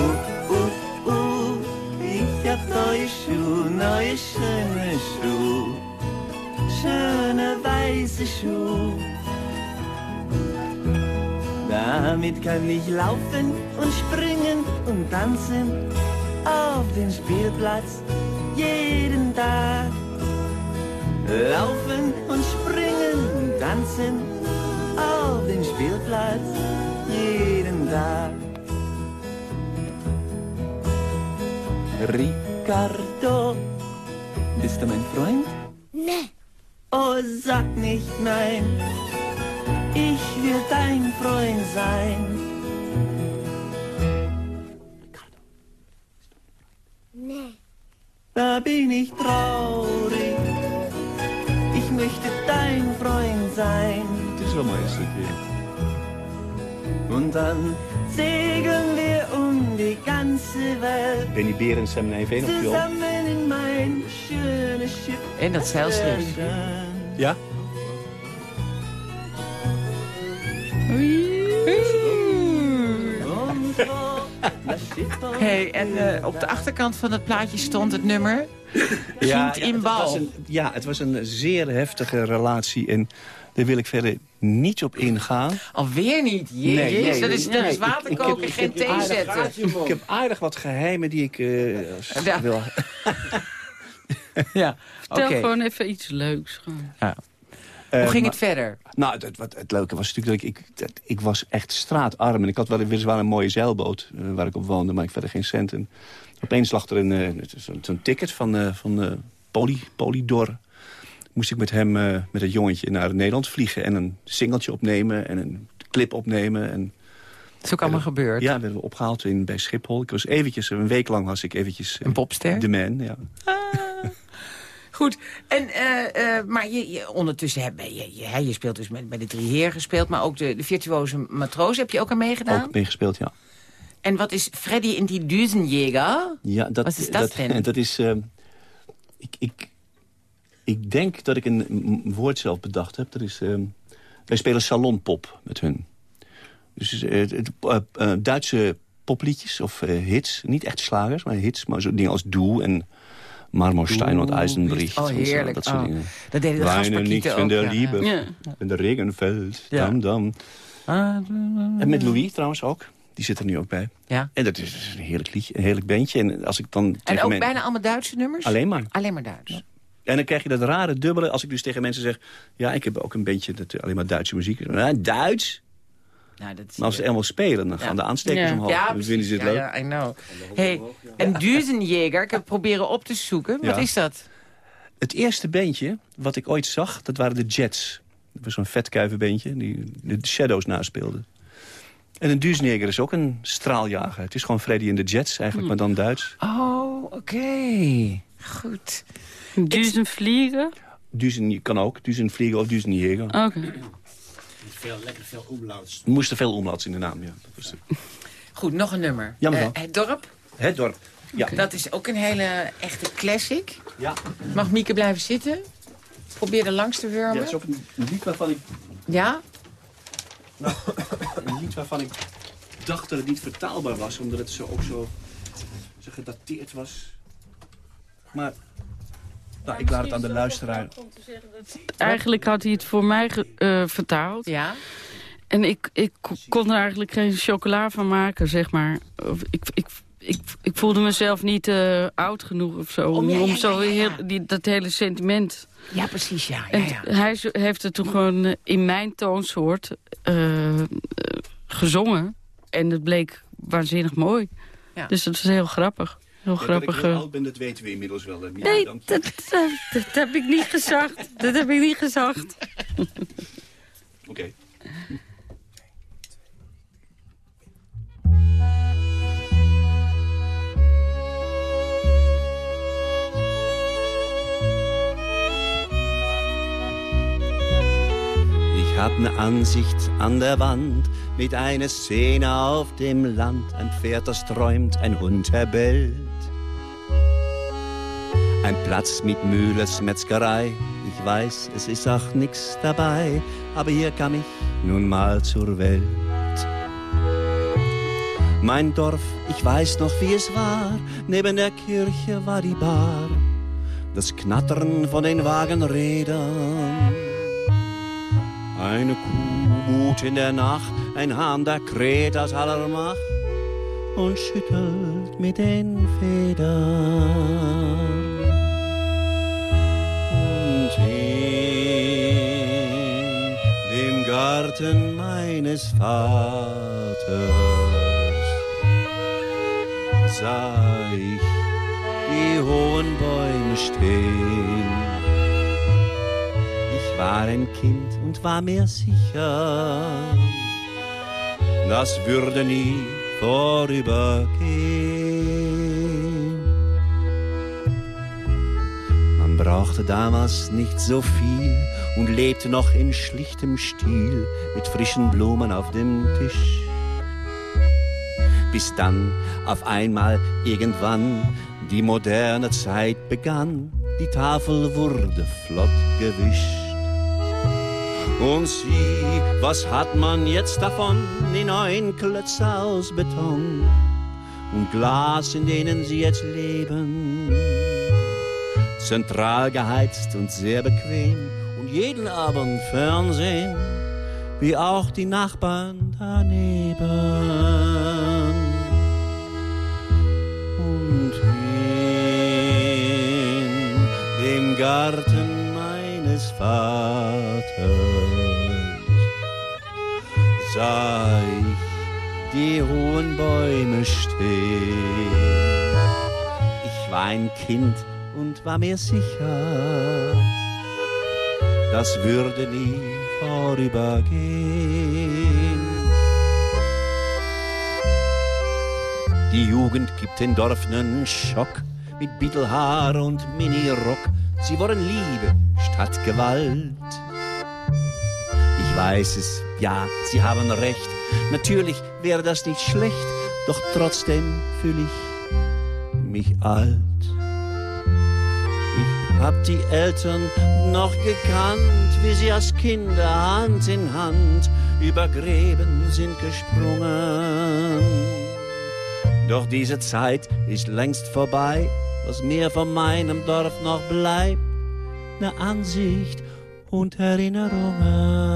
uh, uh. Ich hab neue Schuhe, neue schöne Schuhe, schöne weiße Schuhe. Damit kann ich laufen und springen und tanzen auf dem Spielplatz jeden Tag. Laufen und springen und tanzen auf den Spielplatz jeden Tag. Ricardo, bist du mein Freund? Nee. Oh, sag nicht nein, ich will dein Freund sein. Da bin ich traurig, ich möchte dein Freund sein. Het is wel mooi een stukje. Und dann segeln wir um die ganze Welt. Benny Berends en Meneer Veen op. Zusammen in mein schönes Schiff. En dat zeilschrift. Ja? Hey, en eh, op de achterkant van het plaatje stond het nummer... Ja, Giet in het bal. was een, ja, het was een zeer heftige relatie. En daar wil ik verder niet op ingaan. Alweer niet? Jezus, dat is, dat nee, is ik- water ik heb- koken, ik geen thee aardig- zetten. Ik heb aardig wat geheimen die ik eh, Ja. wil... Ja, Vertel gewoon even iets leuks. Gewoon. Hoe Eh, ging maar- het verder? Nou, het, wat, het leuke was natuurlijk dat ik, ik, dat, ik was echt straatarm. En ik had wel weliswaar een mooie zeilboot eh, waar ik op woonde, maar ik verder geen cent. En opeens lag er een, eh, zo'n ticket van, van Poly, Polydor. Moest ik met hem, met het jongetje, naar Nederland vliegen. En een singeltje opnemen en een clip opnemen. En Dat is ook allemaal gebeurd. ja, werden we opgehaald in, bij Schiphol. Ik was eventjes, een week lang was ik eventjes... Een popster? De man, ja. Goed, en, eh, eh, maar je, je, ondertussen heb je, je, je, je speelt dus met, bij de drie heer gespeeld... maar ook de, de virtuoze matroos heb je ook aan meegedaan. Ook meegespeeld, ja. En wat is Freddy in die Duisenjäger? Ja, dat, Wat is dat dan? Dat is... eh, ik, ik, ik denk dat ik een woord zelf bedacht heb. Dat is, eh, wij spelen salonpop met hun. Dus eh, eh, eh, Duitse popliedjes of eh, hits. Niet echt slagers, maar hits. Maar zo dingen als Doe en Marmorstein en Eisenbricht. Oh, heerlijk. Dat soort Oh. dingen. Dat deden de Weinen niet van ook, de ja. liebe. Ja. En de regen valt. Ja. Dam, dam. Ah, En met Louis trouwens ook. Die zit er nu ook bij. Ja. En dat is een heerlijk liedje, een heerlijk bandje. En als ik dan En ook bijna allemaal Duitse nummers? Alleen maar. Alleen maar Duits. En dan krijg je dat rare dubbele. Als ik dus tegen mensen zeg... Ja, ik heb ook een beetje dat, alleen maar Duitse muziek. Ja, Duits? Nou, dat is, Maar als ze eenmaal spelen, dan gaan de aanstekers Ja. omhoog. ja, dan vinden ze het ja, leuk. ja, I know. Hey, en Duisenjäger, ik heb proberen op te zoeken. Wat Ja. is dat? Het eerste bandje wat ik ooit zag, dat waren de Jets. Dat was zo'n vetkuivenbandje die de Shadows naspeelde. En een Duisenjäger is ook een straaljager. Het is gewoon Freddy en de Jets, eigenlijk, maar dan Duits. Oh, oké. Goed. Duizend vliegen? Duizen kan ook, Duizenvliegen of Duisenjäger. Oké. Veel, lekker veel omlauts. Er moesten veel omlauts in de naam, ja. Dat was het. Goed, nog een nummer. Ja. Eh, het dorp, Het dorp. Ja. dat is ook een hele echte classic. Ja. Mag Mieke blijven zitten? Probeer er langs te ja, wurmen. het is ook een lied waarvan ik Ja? Een lied waarvan ik dacht dat het niet vertaalbaar was, omdat het zo ook zo, zo gedateerd was. Maar nou, ik laat het aan de luisteraar. Eigenlijk had hij het voor mij eh, vertaald. Ja? En ik, ik kon er eigenlijk geen chocola van maken, zeg maar. Of ik, ik, ik, ik voelde mezelf niet eh, oud genoeg of zo. Om, ja, ja, om zo ja, ja. Heel, die, dat hele sentiment. Ja, precies, ja. ja, En ja. hij heeft het toen gewoon eh, in mijn toonsoort gezongen. En het bleek waanzinnig mooi. Ja. Dus dat is heel grappig. Heel Ja, dat ik grappig. heel oud ben, dat weten we inmiddels wel. Ja, Nee, dat, dat, dat heb ik niet gezegd. Dat heb ik niet gezegd. Oké. Ich hab ne Ansicht an der Wand mit einer Szene auf dem Land. Ein Pferd, das träumt, ein Hund, der bellt. Ein Platz mit Mühlers Metzgerei. Ich weiß, es ist auch nix dabei, aber hier kam ich nun mal zur Welt. Mein Dorf, ich weiß noch, wie es war. Neben der Kirche war die Bar. das Knattern von den Wagenrädern. Eine Kuh in der Nacht, ein Hahn, der kräht aus aller Macht und schüttelt mit den Federn. Garten meines Vaters sah ich die hohen Bäume stehen. Ich war ein Kind und war mir sicher, das würde nie vorübergehen. Brauchte damals nicht so viel und lebte noch in schlichtem Stil mit frischen Blumen auf dem Tisch. Bis dann auf einmal irgendwann die moderne Zeit begann, die Tafel wurde flott gewischt. Und sieh, was hat man jetzt davon? Die neuen Klötze aus Beton und Glas, in denen sie jetzt leben. Zentral geheizt und sehr bequem und jeden Abend Fernsehen, wie auch die Nachbarn daneben. Und in dem Garten meines Vaters sah ich die hohen Bäume stehen. Ich war ein Kind war mir sicher, das würde nie vorübergehen. Die Jugend gibt den Dorf nen Schock mit Bittelhaar und Minirock. Sie wollen Liebe statt Gewalt. Ich weiß es, ja, Sie haben recht. Natürlich wäre das nicht schlecht, doch trotzdem fühle ich mich alt. Hab die Eltern noch gekannt, wie sie als Kinder Hand in Hand über Gräben sind gesprungen. Doch diese Zeit ist längst vorbei, was mir von meinem Dorf noch bleibt, ne Ansicht und Erinnerungen.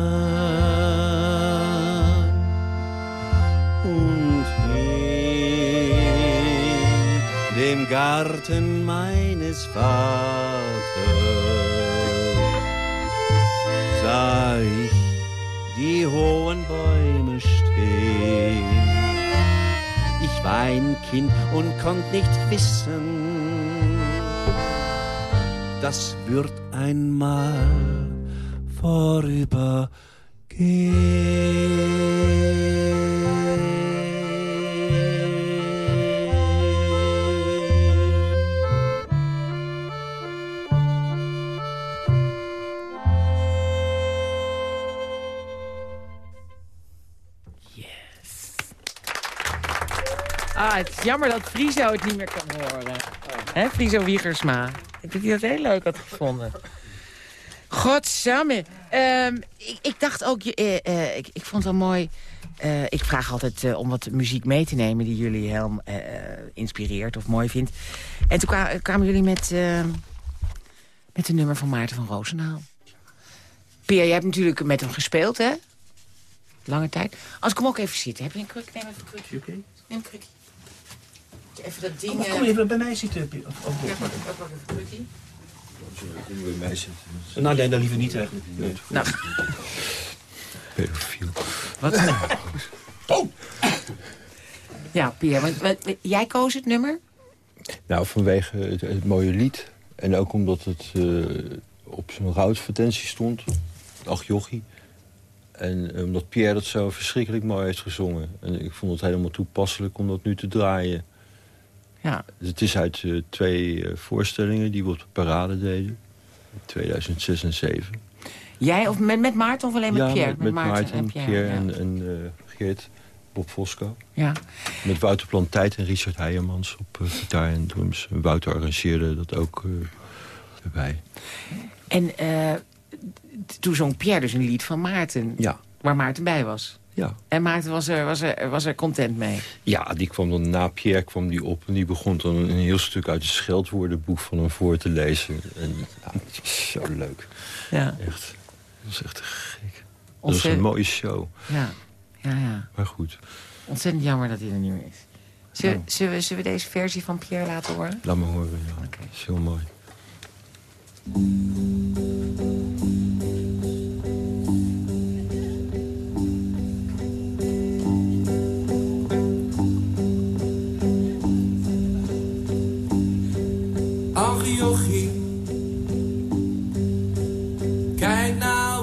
Dem Garten meines Vaters sah ich die hohen Bäume stehen. Ich war ein Kind und konnt nicht wissen, das wird einmal vorübergehen. Het is jammer dat Friso het niet meer kan horen. Hè, Friso Wiegersma. Ik denk dat hij dat heel leuk had gevonden. Godsamme. Ehm ik, ik dacht ook, je- eh, eh, ik, ik vond het wel mooi... eh, ik vraag altijd eh, om wat muziek mee te nemen die jullie heel eh, inspireert of mooi vindt. En toen kwa- kwamen jullie met, eh, met een nummer van Maarten van Roosendaal. Pierre, jij hebt natuurlijk met hem gespeeld, hè? Lange tijd. Als ik hem ook even zitten. Heb je een kruk? Neem even een krukje. Oké. Neem een krukje. Even dat ding... Kom, eh, kom even bij mij zitten. Of, of, Ja, pak pak- pak even een krukje. Nou, nee, dat liever niet eigenlijk. Nee. Nou, Pedofiel. wat? Ja, Pierre, want, jij koos het nummer? Nou, vanwege het, het mooie lied. En ook omdat het eh, op zijn rouwadvertentie stond. Ach jochie. En eh, omdat Pierre dat zo verschrikkelijk mooi heeft gezongen. En ik vond het helemaal toepasselijk om dat nu te draaien. Ja. Het is uit eh, twee eh, voorstellingen die we op de parade deden. In 2006 en 2007. Jij of met, met Maarten of alleen met ja, Pierre? met, met Maarten, en Pierre, Pierre. ja. en, en eh, Geert, Bob Fosco. Ja. Met Wouter Plantijt en Richard Heijermans op eh, gitaar en drums. En Wouter arrangeerde dat ook erbij. En toen zong Pierre dus een lied van Maarten. Ja. Waar Maarten bij was. Ja. En Maarten was er, was, er, was er content mee? Ja, die kwam dan na Pierre kwam die op en die begon dan een heel stuk uit het scheldwoordenboek van hem voor te lezen. En ja, het was zo leuk. Ja. Echt. Dat was echt gek. Dat was een mooie show. Ja, ja, ja. Maar goed, Ontzettend jammer dat hij er niet meer is. Zullen, we, zullen we deze versie van Pierre laten horen? laat me horen. Ja. Dat is heel mooi.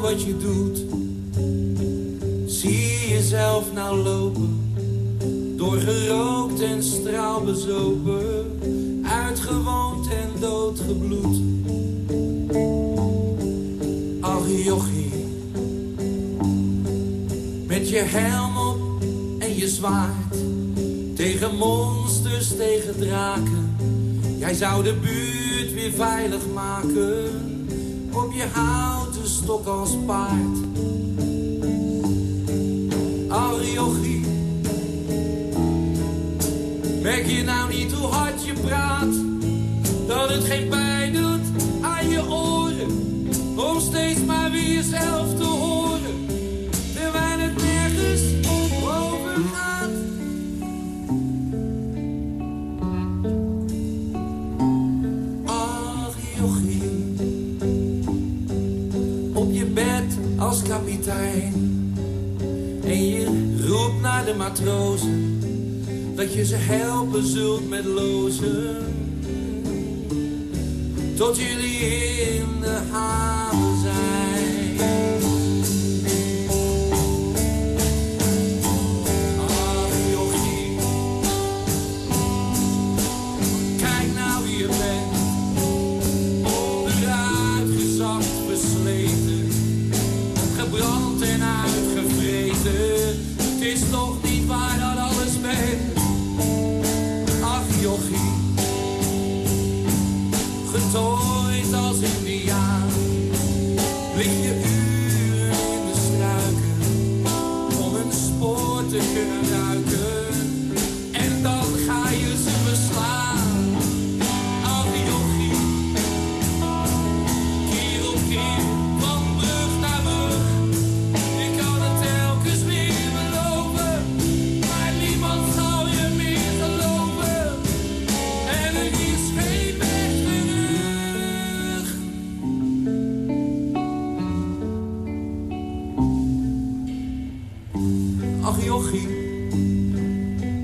Wat je doet. Zie jezelf nou lopen, doorgerookt en straalbezopen, uitgewoond en doodgebloed. Ach met je helm op en je zwaard, tegen monsters, tegen draken. Jij zou de buurt weer veilig maken Op je houten stok als paard. Ach jochie Merk je nou niet hoe hard je praat? Dat het geen pijn doet aan je oren Om steeds maar weer jezelf te horen als kapitein. En je roept naar de matrozen, dat je ze helpen zult met lozen. Tot jullie in de haven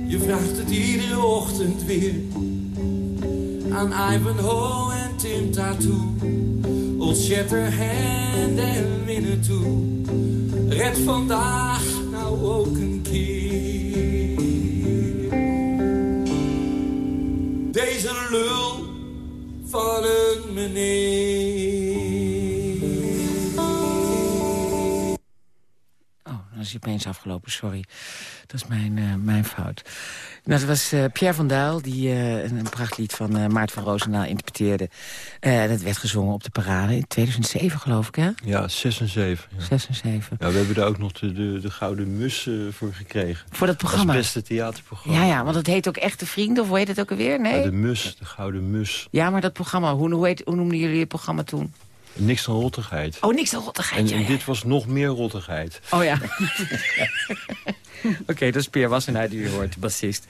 Je vraagt het iedere ochtend weer aan Ivanhoe en Tim Tattoo. Old Shatterhand en Winnetou. Red vandaag nou ook een keer. Deze lul van een meneer. Hij opeens afgelopen, sorry. Dat is mijn, eh, mijn fout. Nou, dat was eh, Pierre van Duil, die eh, een, een prachtlied van Maart van Roosendaal interpreteerde. Dat werd gezongen op de parade in 2007, geloof ik, hè? Ja, 6 en 7. Ja. 6 en 7. Ja, we hebben daar ook nog de, de, de Gouden Mus voor gekregen. Voor dat programma? Als beste theaterprogramma. Ja, ja, want het heet ook Echte Vrienden, of hoe heet het ook alweer? Nee? Ja, de Mus, de Gouden Mus. Ja, maar dat programma, hoe, hoe, heet, hoe noemden jullie het programma toen? Niks dan rottigheid. Oh, niks dan rottigheid, En, ja, en ja. dit was nog meer rottigheid. Oh ja. Oké, dat is Peer Wassenaar die u hoort, de bassist.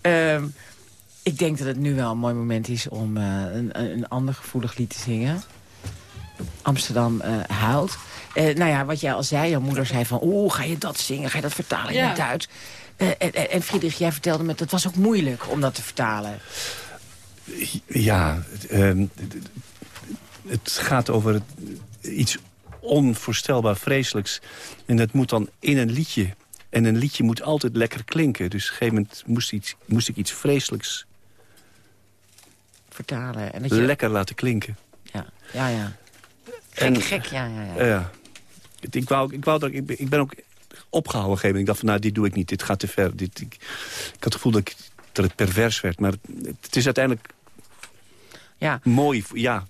Ehm, ik denk dat het nu wel een mooi moment is om eh, een, een ander gevoelig lied te zingen. Amsterdam eh, huilt. Eh, nou ja, wat jij al zei, jouw moeder zei van... oeh, ga je dat zingen, ga je dat vertalen in Ja. het Duits? Eh, en, en- en Friedrich, jij vertelde me, dat was ook moeilijk om dat te vertalen. Ja, het, gaat over het- iets onvoorstelbaar vreselijks. En dat moet dan in een liedje. En een liedje moet altijd lekker klinken. Dus op een gegeven moment moest, iets, moest ik iets vreselijks Vertalen. En dat je, lekker laten klinken. Ja, ja, ja. Gek, En- gek, ja, ja, ja. Ja. Het- Ik, wou, ik, wou dat, ik, ben, ik ben ook opgehouden op een gegeven moment. Ik dacht van, nou, dit doe ik niet. Dit gaat te ver. Dit, ik, ik had het gevoel dat, ik, dat het pervers werd. Maar het, het is uiteindelijk ja. mooi. Ja,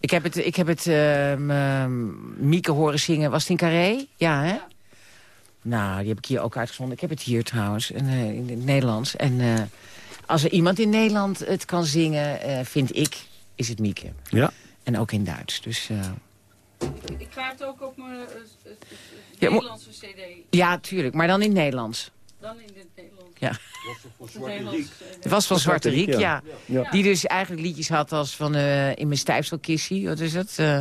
Ik heb het, ik heb het ehm, ehm, Mieke horen zingen. Was het in Carré? Ja, hè? Nou, die heb ik hier ook uitgezonden. Ik heb het hier trouwens, in, eh, in het Nederlands. En eh, als er iemand in Nederland het kan zingen, eh, vind ik, is het Mieke. Ja. En ook in Duits. Dus eh, Ik ga het ook op mijn Ja, Nederlandse cd. ja, tuurlijk. Maar dan in het Nederlands. Dan in het Nederlands. Ja. Het was van Zwarte Riek, ja. Ja. Die dus eigenlijk liedjes had als van eh, In mijn stijfselkissie. Wat is het? Eh,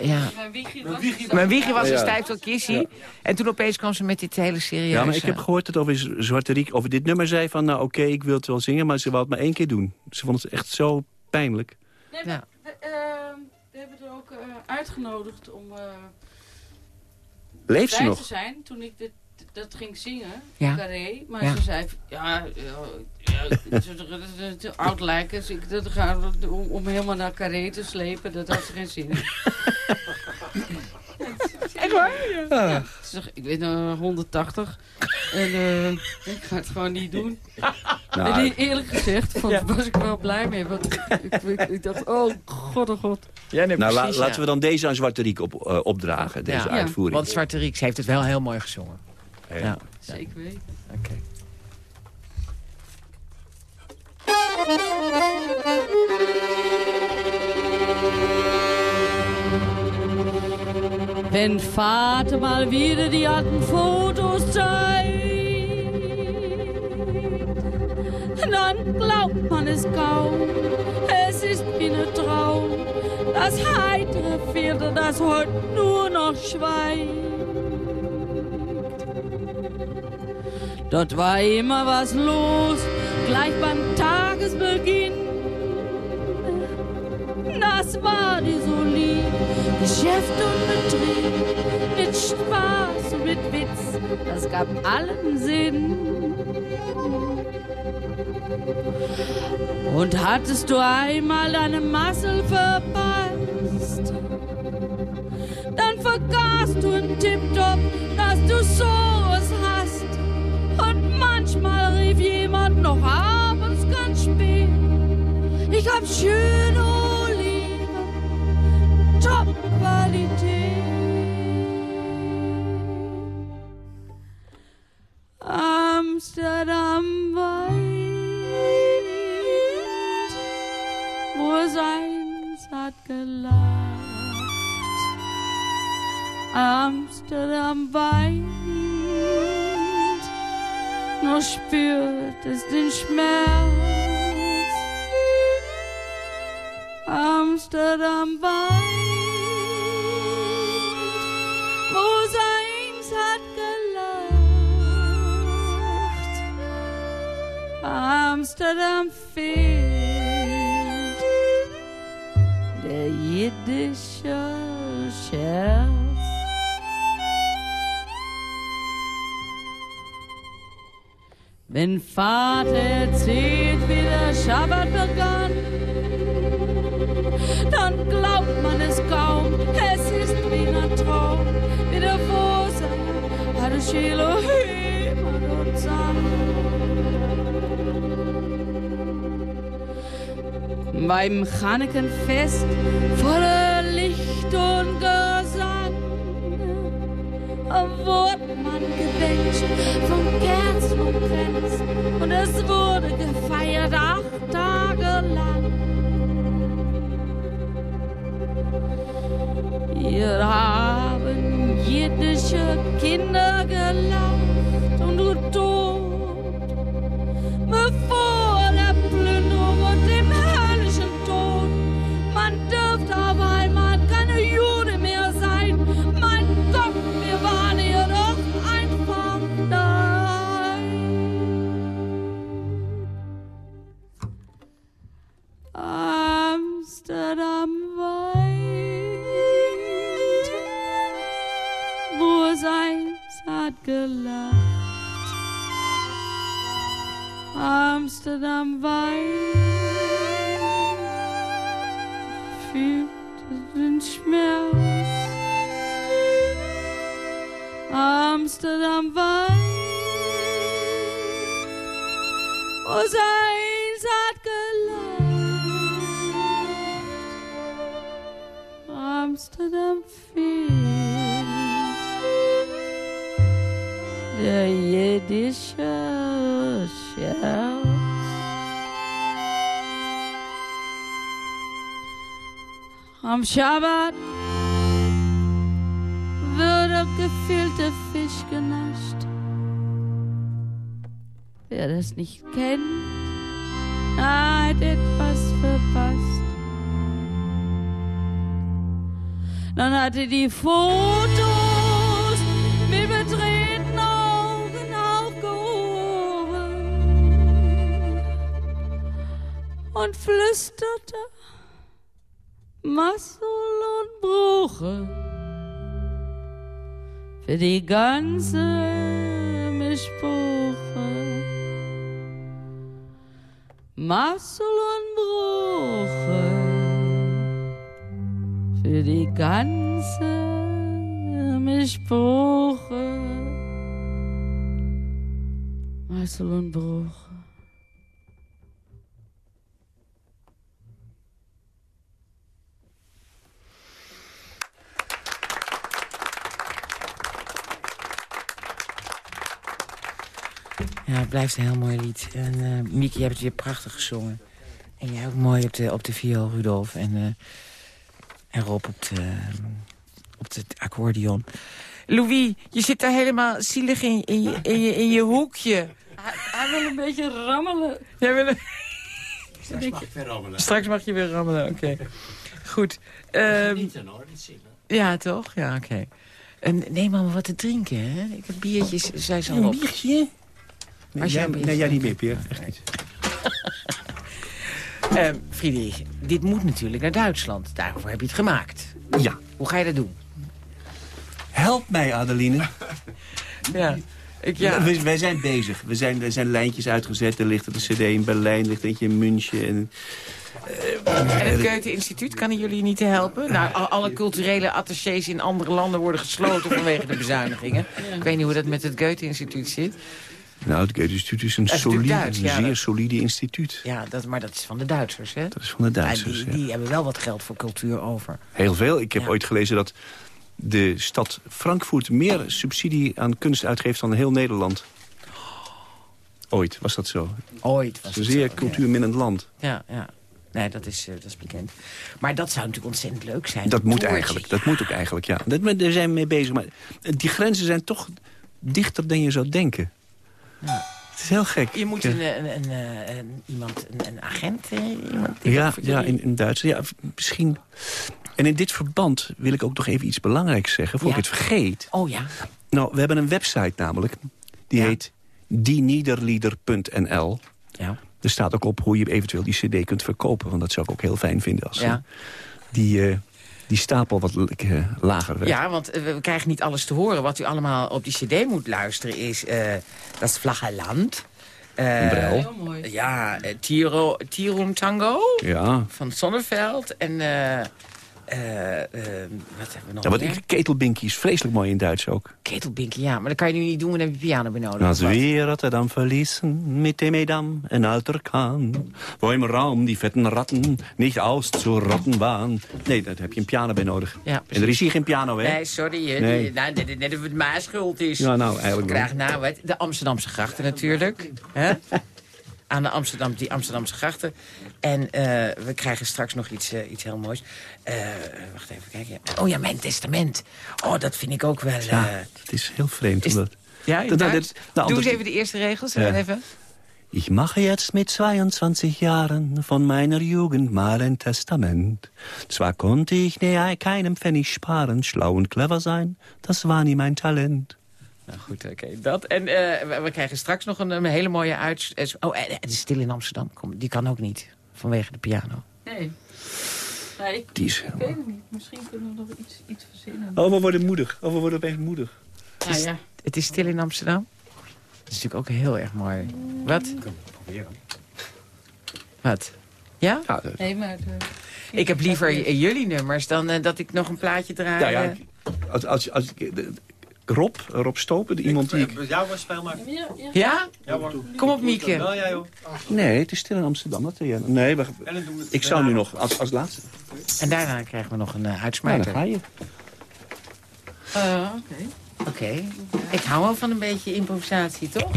ja. Mijn wiegje was Mijn wiegje was een Ja. stijfselkissie. En toen opeens kwam ze met dit hele serieuze... Ja, maar ik heb gehoord dat over Zwarte Riek over dit nummer zei van... nou oké, ik wil het wel zingen, maar ze wou het maar één keer doen. Ze vond het echt zo pijnlijk. Nee, maar we, eh, we hebben er ook eh, uitgenodigd om uh, Leeft ze nog? te zijn toen ik dit, dat ging zingen, Ja. Carré. Maar Ja. ze zei, ja, ja, ja oud lijken, dus ik, dat gaan, om, om helemaal naar Carré te slepen, dat had ze geen zin in. Echt waar? Ja. Ze zegt, ik weet nog 180 en eh, ik ga het gewoon niet doen. Nou, en eerlijk gezegd vond, was ik wel blij mee, want ik, ik, ik dacht, oh god, oh god. Ja, nee, nou, la- laten we dan deze aan Zwarte Riek op, eh, opdragen, deze Ja. uitvoering. Want Zwarte Riek, ze heeft het wel heel mooi gezongen. Ja. Ja. Zeker weten. Oké. Wenn Vater mal wieder die alten Fotos zeigt, dann glaubt man es kaum. Es ist wie ein Traum, das heitere Viertel, das heute nur noch schweigt. Dort war immer was los, gleich beim Tagesbeginn. Das war die Solid, Geschäft und Betrieb, mit Spaß und mit Witz, das gab allen Sinn. Und hattest du einmal deine Massel verpasst, dann vergaßt du ein Tipptopp, dass du sowas rief jemand noch abends ganz spät, ich hab schöne Oliven, Top-Qualität. Amsterdam weit, wo es eins hat gelacht. Amsterdam weit, nur spürt es den Schmerz. Amsterdam weit, wo es eins hat gelacht. Amsterdam fehlt der jiddische Scherz. Wenn Vater erzählt, wie der Schabbat begann, dann glaubt man es kaum, es ist wie ein Traum, wie der Vorsänger hat es Elohim und uns an. Beim Chanukkenfest voller Licht und Gesang wurde man gewünscht von Kerzen und Kränzen und es wurde gefeiert acht Tage lang. Hier haben jiddische Kinder Schabbat wird der gefüllte Fisch genascht. Wer das nicht kennt, hat etwas verpasst. Dann hatte die Fotos mit betretenen Augen aufgehoben und flüsterte Massel und Bruche für die ganze Mischbuche. Massel und Bruche für die ganze Mischbuche. Massel und Bruche. Ja, het blijft een heel mooi lied. En eh Mieke, je hebt het weer prachtig gezongen. En jij ook mooi op de, op de viool, Rudolf. En, eh, en Rob op, de, op het accordeon. Louis, je zit daar helemaal zielig in, in, je, in, je, in je hoekje. Hij wil een beetje rammelen. Jij wil een- Straks mag ik weer rammelen. Straks mag je weer rammelen, oké. Goed. ehm, Niet dan hoor, niet zingen. ja, toch? Ja, oké. En Neem allemaal wat te drinken, hè? Ik heb biertjes, zei ze al Een op. biertje? Nee, jij nee, niet meer, Peer. Echt niet. Ehm Friedrich, dit moet natuurlijk naar Duitsland. Daarvoor heb je het gemaakt. Ja. Hoe ga je dat doen? Help mij, Adeline. Ja. Ik, ja. Wij, wij zijn bezig. We zijn, er zijn lijntjes uitgezet. Er ligt een cd in Berlijn, er ligt eentje in München. En, En het Goethe-instituut, kan jullie niet helpen? Nou, al- alle culturele attachés in andere landen worden gesloten vanwege de bezuinigingen. Ik weet niet hoe dat met het Goethe-instituut zit. Nou, het Goethe-instituut is een, is solide, Duits, een ja, zeer dat- solide instituut. Ja, dat, maar dat is van de Duitsers, hè? Dat is van de Duitsers, Ja, die, die hebben wel wat geld voor cultuur over. Heel veel. Ik heb Ja. ooit gelezen dat de stad Frankfurt meer subsidie aan kunst uitgeeft dan heel Nederland. Ooit was dat zo. Ooit was een zeer cultuurminnend land. Ja, ja. Nee, dat is, eh, dat is bekend. Maar dat zou natuurlijk ontzettend leuk zijn. Dat moet eigenlijk. Dat moet ook eigenlijk, ja. Dat, daar zijn we mee bezig. Maar die grenzen zijn toch dichter dan je zou denken. Het is heel gek. Je moet een, een, een, eh, een- iemand, een, een agent... eh, iemand Ja, ja in, in Duitsland. Ja, misschien. En in dit verband wil ik ook nog even iets belangrijks zeggen... voor Ja. ik het vergeet. Oh ja. Nou, we hebben een website namelijk. Die heet dieniederlieder.nl. Ja. Er staat ook op hoe je eventueel die cd kunt verkopen. Want dat zou ik ook heel fijn vinden als Ja. die, eh, die stapel wat eh, lager werd. Ja, want eh, we krijgen niet alles te horen. Wat u allemaal op die cd moet luisteren is... eh dat is Vlagge Land. Eh, Een bril. Heel mooi. Ja, Tiro, Tirum Tango Ja. van Sonneveld. En eh, eh, eh, wat hebben we nog Ja, meer? ik, ketelbinkie is vreselijk mooi in Duits ook. Ketelbinken, ja. Maar dat kan je nu niet doen, want dan heb je piano benodigd. Als we Rotterdam verließen, mit dem Edam een alter Kahn, wo im Raum die vetten Ratten nicht auszurotten waren. Nee, daar heb je een piano bij nodig. Ja, en er is hier geen piano, hè? Nee, sorry. hè. Nee. Nou, net, of het mijn schuld is. Ja, nou, eigenlijk wel. krijgen nou wat, de Amsterdamse grachten natuurlijk. hè? Aan de Amsterdam, die Amsterdamse grachten. En eh, we krijgen straks nog iets, eh, iets heel moois. Eh, wacht even kijken. Oh ja, mijn testament. Oh, dat vind ik ook wel... eh, Ja, het is heel vreemd. Is- omdat- ja, in Dat- dat- Duits? dat- nou, Doe eens dat- even de eerste regels. Ja. Even. Ich mache jetzt mit 22 Jahren von meiner Jugend mal ein Testament. Zwar konnte ich nee, keinem Pfennig sparen, schlau und clever sein, das war nie mein Talent. Nou goed, oké. dat. En eh, we, krijgen straks nog een, een hele mooie uit... eh, Oh, en het is stil in Amsterdam. Kom, die kan ook niet, vanwege de piano. Nee. Nee, ik, Die is- ik weet het niet. Misschien kunnen we nog iets, iets verzinnen. Oh, we worden moedig. Oh, we worden opeens moedig. Nou ja. Het is stil in Amsterdam. Dat is natuurlijk ook heel erg mooi. Wat? Wat? Ja? Nee, maar... de- Ik heb liever jullie nummers dan eh, dat ik nog een plaatje draai. Ja, ja. eh. Als, als, als, de- Rob, Rob Stopen, de iemand die... ik- Jou was spel maken. Ja, ja. Ja? Ja hoor. Kom op, Mieke. Wel jij hoor. Nee, het is stil in Amsterdam. Dat, ja. Nee, we, En dan doen we ik zou nu nog als, als laatste... En daarna krijgen we nog een uh, Ja, uitsmijter. dan ga je. Eh, Oké. Oké. Ik hou wel van een beetje improvisatie, toch?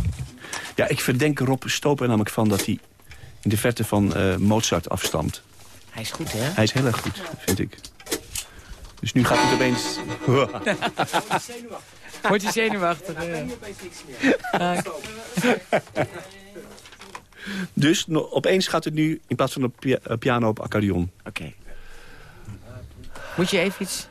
Ja, ik verdenk Rob Stoper namelijk van dat hij in de verte van eh, Mozart afstamt. Hij is goed, hè? Hij is heel erg goed, vind ik. Dus nu gaat het opeens... Wordt hij zenuwachtig? ja. Dus no- opeens gaat het nu in plaats van op pia- eh, piano op accordeon. Oké. Moet je even iets...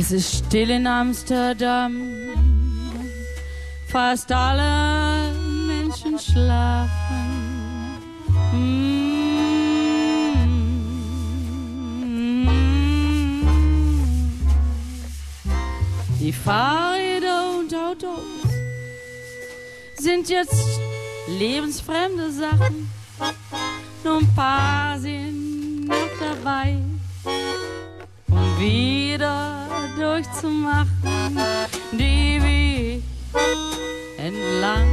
Es ist still in Amsterdam, fast alle Menschen schlafen. Die Fahrräder und Autos sind jetzt lebensfremde Sachen. Nur ein paar sind noch dabei um wieder durchzumachen, die Weg entlang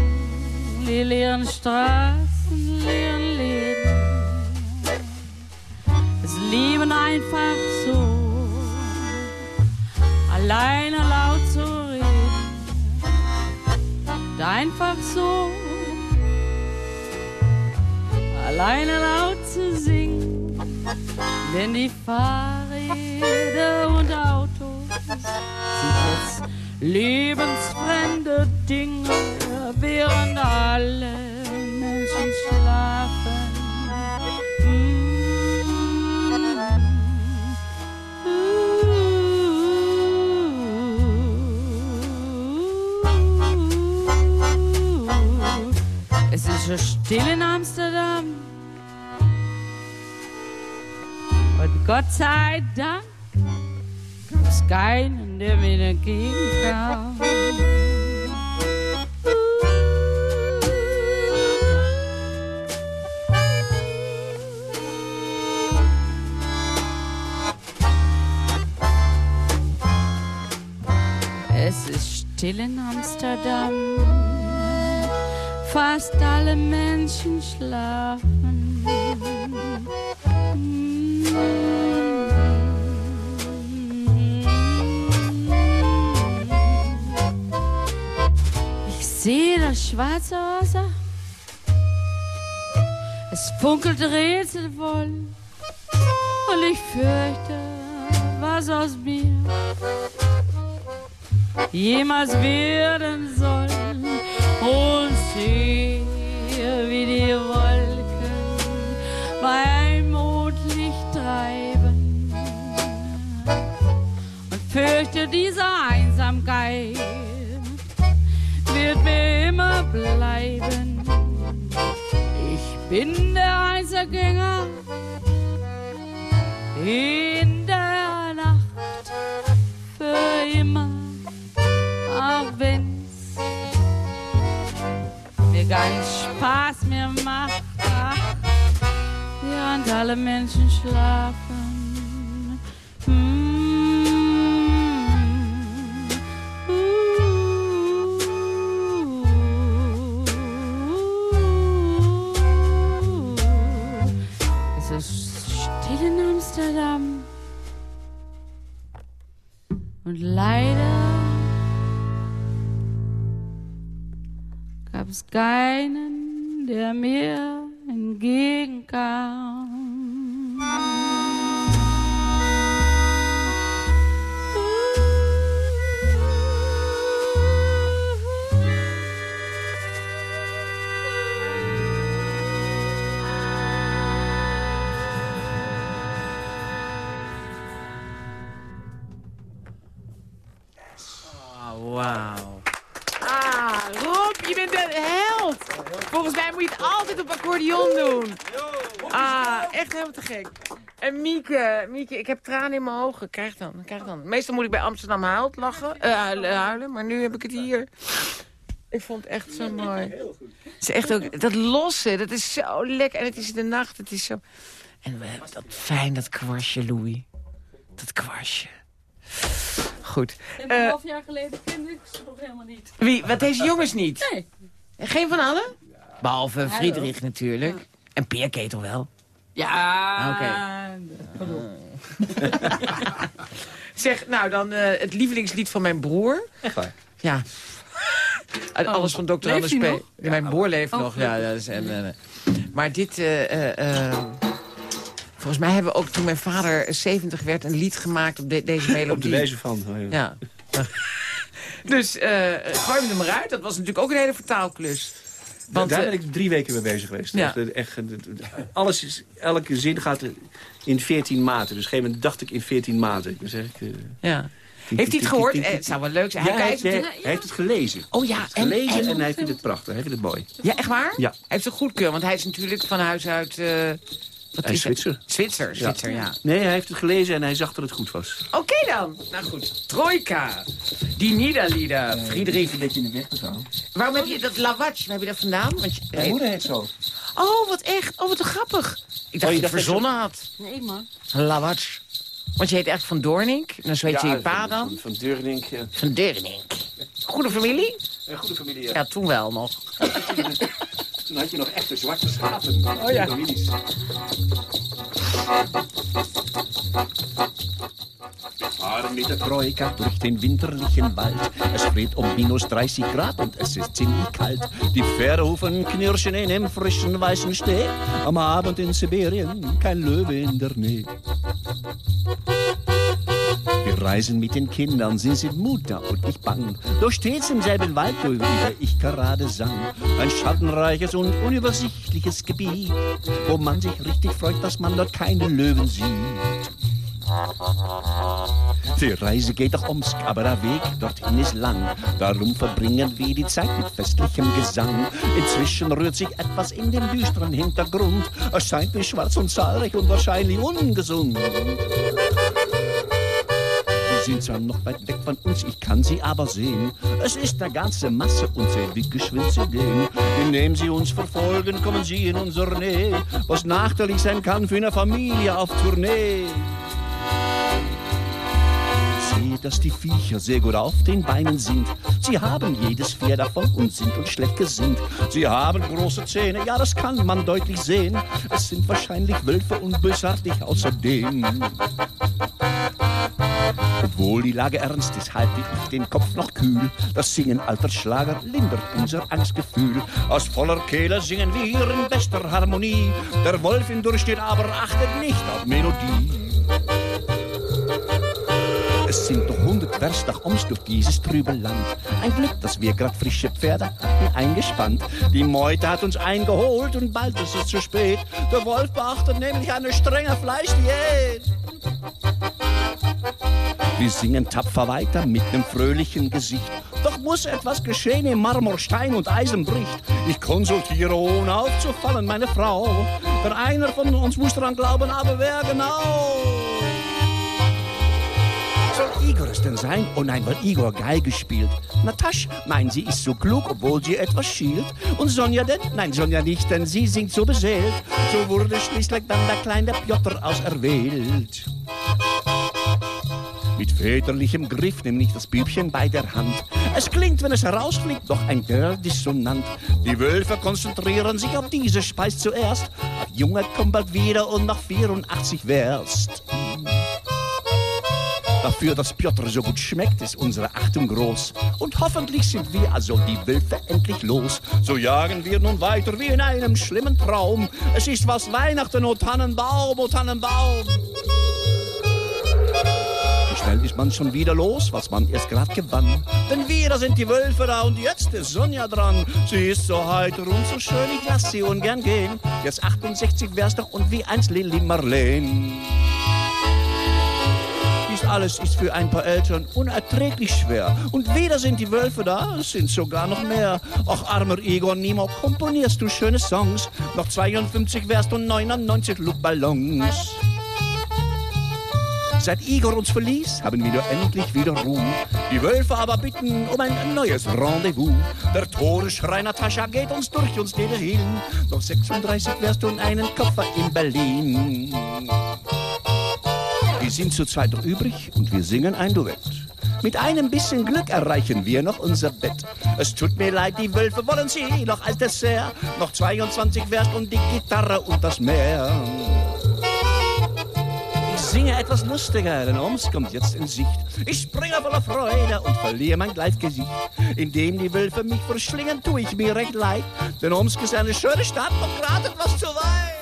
die leeren Straßen, leeren Läden. Es lieben einfach so, alleine laut zu reden, einfach so, alleine laut zu singen. Denn die Fahrräder und Autos sind lebensfremde Dinge, während alle Menschen schlafen. Es ist so still in Amsterdam. Und Gott sei Dank es keinen, der mir entgegenkam. Es ist still in Amsterdam, fast alle Menschen schlafen. Das schwarze Wasser. Es funkelt rätselvoll. Und ich fürchte, was aus mir jemals werden soll. Und sehe, wie die Wolken bei Mondlicht treiben. Und fürchte, diese Einsamkeit wird mir immer bleiben. Ich bin der Einzelgänger in der Nacht für immer, auch wenn's mir nicht Spaß mehr macht, ach, während alle Menschen schlafen. Und leider gab es keinen, der mir entgegenkam. Accordeon doen. Ah, echt helemaal te gek. En Mieke, Mieke, ik heb tranen in mijn ogen. Krijg dan, krijg dan. Meestal moet ik bij Amsterdam huilt lachen, eh, huilen, huilen, maar nu heb ik het hier. Ik vond het echt zo mooi. Het is echt ook, dat losse, dat is zo lekker. En het is de nacht, het is zo... En we hebben dat fijn, dat kwarsje, Louis. Dat kwarsje. goed. En Eh, een half jaar geleden kende ik ze nog helemaal niet. wie, wat deze jongens niet? Nee. Geen van allen? Behalve Friedrich natuurlijk. En Peer Ketel wel. Ja, Oké. Oké. Zeg, nou dan eh, het lievelingslied van mijn broer. Echt waar? Ja. Uit Alles van Dr. Oh, Anders P. Ja, mijn broer leeft Oh, nog. Ja, dat is, en, eh, maar dit... eh, volgens mij hebben we ook toen mijn vader 70 werd... een lied gemaakt op de- deze melodie. Op de wijze van. oh Ja. dus eh gooi hem er maar uit. Dat was natuurlijk ook een hele vertaalklus. Want, Daar eh, ben ik drie weken mee bezig geweest. Ja. Echt, echt, alles is, elke zin gaat in 14 maten. Dus op een gegeven moment dacht ik in 14 maten. Zeg ik... eh, ja. Heeft hij het gehoord? Eh, het zou wel leuk zijn. Ja, Hij- heeft, heeft hij- hij heeft het gelezen. Oh ja, Hij heeft het gelezen en, en- hij vindt het prachtig. Hij vindt het mooi. Ja, echt waar? Ja. Hij heeft een goedkeur, want hij is natuurlijk van huis uit... eh, wat Hij is het? Zwitser. Zwitser, Zwitser, ja. Nee, hij heeft het gelezen en hij zag dat het goed was. Oké dan. Nou goed. Trojka. Die Niederlieder. Friedrich. Een beetje in de weg. Waarom heb je dat Lawatsch? Waar heb je dat vandaan? Want je, Mijn moeder heet zo. Oh, wat echt. Oh, wat grappig. Ik dacht Oh, je dat je het verzonnen had. Nee, man. Lawatsch. Want je heet echt Van Doornink. En zo heet je je pa dan? Van, van Deurnink. ja. Van Deurnink. Goede familie? Een goede familie, ja. Ja, toen wel nog. Toen had je nog echte zwarte schapen. Oh ja. Mit der Troika durch den winterlichen Wald. Es friert um minus 30 Grad und es ist ziemlich kalt. Die Pferdehufen knirschen in dem frischen weißen Schnee. Am Abend in Sibirien kein Löwe in der Nähe. Reisen mit den Kindern, sie sind Mutter und ich bang. Doch stets im selben Wald, worüber ich gerade sang. Ein schattenreiches und unübersichtliches Gebiet, wo man sich richtig freut, dass man dort keine Löwen sieht. Die Reise geht nach Omsk, aber der Weg dorthin ist lang. Darum verbringen wir die Zeit mit festlichem Gesang. Inzwischen rührt sich etwas in den düsteren Hintergrund. Es scheint mir schwarz und zahlreich und wahrscheinlich ungesund. Sie sind zwar noch weit weg von uns, ich kann sie aber sehen. Es ist eine ganze Masse und sehr wie geschwind zu gehen. Indem sie uns verfolgen, kommen sie in unsere Nähe. Was nachteilig sein kann für eine Familie auf Tournee. Dass die Viecher sehr gut auf den Beinen sind. Sie haben jedes Vier davon und sind uns schlecht gesinnt. Sie haben große Zähne, ja, das kann man deutlich sehen. Es sind wahrscheinlich Wölfe und bösartig außerdem. Obwohl die Lage ernst ist, halte ich den Kopf noch kühl. Das Singen alter Schlager lindert unser Angstgefühl. Aus voller Kehle singen wir in bester Harmonie. Der Wolf im Durchsteht aber achtet nicht auf Melodie. Es sind doch hundert Werst nach Omsk durch dieses trübe Land. Ein Glück, dass wir grad frische Pferde hatten eingespannt. Die Meute hat uns eingeholt und bald ist es zu spät. Der Wolf beachtet nämlich eine strenge Fleischdiät. Wir singen tapfer weiter mit nem fröhlichen Gesicht. Doch muss etwas geschehen im Marmor, Stein und Eisen bricht. Ich konsultiere ohne aufzufallen meine Frau. Denn einer von uns muss dran glauben, aber wer genau? Igor es denn sein? Oh nein, weil Igor Geige spielt. Natascha, nein, sie ist so klug, obwohl sie etwas schielt. Und Sonja denn? Nein, Sonja nicht, denn sie singt so beseelt. So wurde schließlich dann der kleine Piotr auserwählt. Mit väterlichem Griff nämlich das Bübchen bei der Hand. Es klingt, wenn es herausfliegt, doch ein Girl dissonant. Die Wölfe konzentrieren sich auf diese Speis zuerst. Ach, Junge, komm bald wieder und nach 84 wärst. Dafür, dass Piotr so gut schmeckt, ist unsere Achtung groß. Und hoffentlich sind wir also die Wölfe endlich los. So jagen wir nun weiter wie in einem schlimmen Traum. Es ist was Weihnachten, oh Tannenbaum, oh Tannenbaum. Wie schnell ist man schon wieder los, was man erst grad gewann. Denn wieder sind die Wölfe da und jetzt ist Sonja dran. Sie ist so heiter und so schön, ich lass sie ungern gehen. Jetzt 68 wär's doch und wie einst Lilly Marleen. Alles ist für ein paar Eltern unerträglich schwer. Und weder sind die Wölfe da, es sind sogar noch mehr. Ach, armer Igor Nimo, komponierst du schöne Songs. Noch 52 wärst und 99 Luftballons. Seit Igor uns verließ, haben wir endlich wieder Ruhe. Die Wölfe aber bitten um ein neues Rendezvous. Der Todesschrei Natascha geht uns durch uns jede hin. Noch 36 wärst du in einen Koffer in Berlin. Wir sind zu zweit noch übrig und wir singen ein Duett. Mit einem bisschen Glück erreichen wir noch unser Bett. Es tut mir leid, die Wölfe wollen sie noch als Dessert. Noch 22 Vers und die Gitarre und das Meer. Ich singe etwas lustiger, denn Oms kommt jetzt in Sicht. Ich springe voller Freude und verliere mein Gleichgesicht. Indem die Wölfe mich verschlingen, tue ich mir recht leid. Denn Omsk ist eine schöne Stadt und gerade etwas zu weit.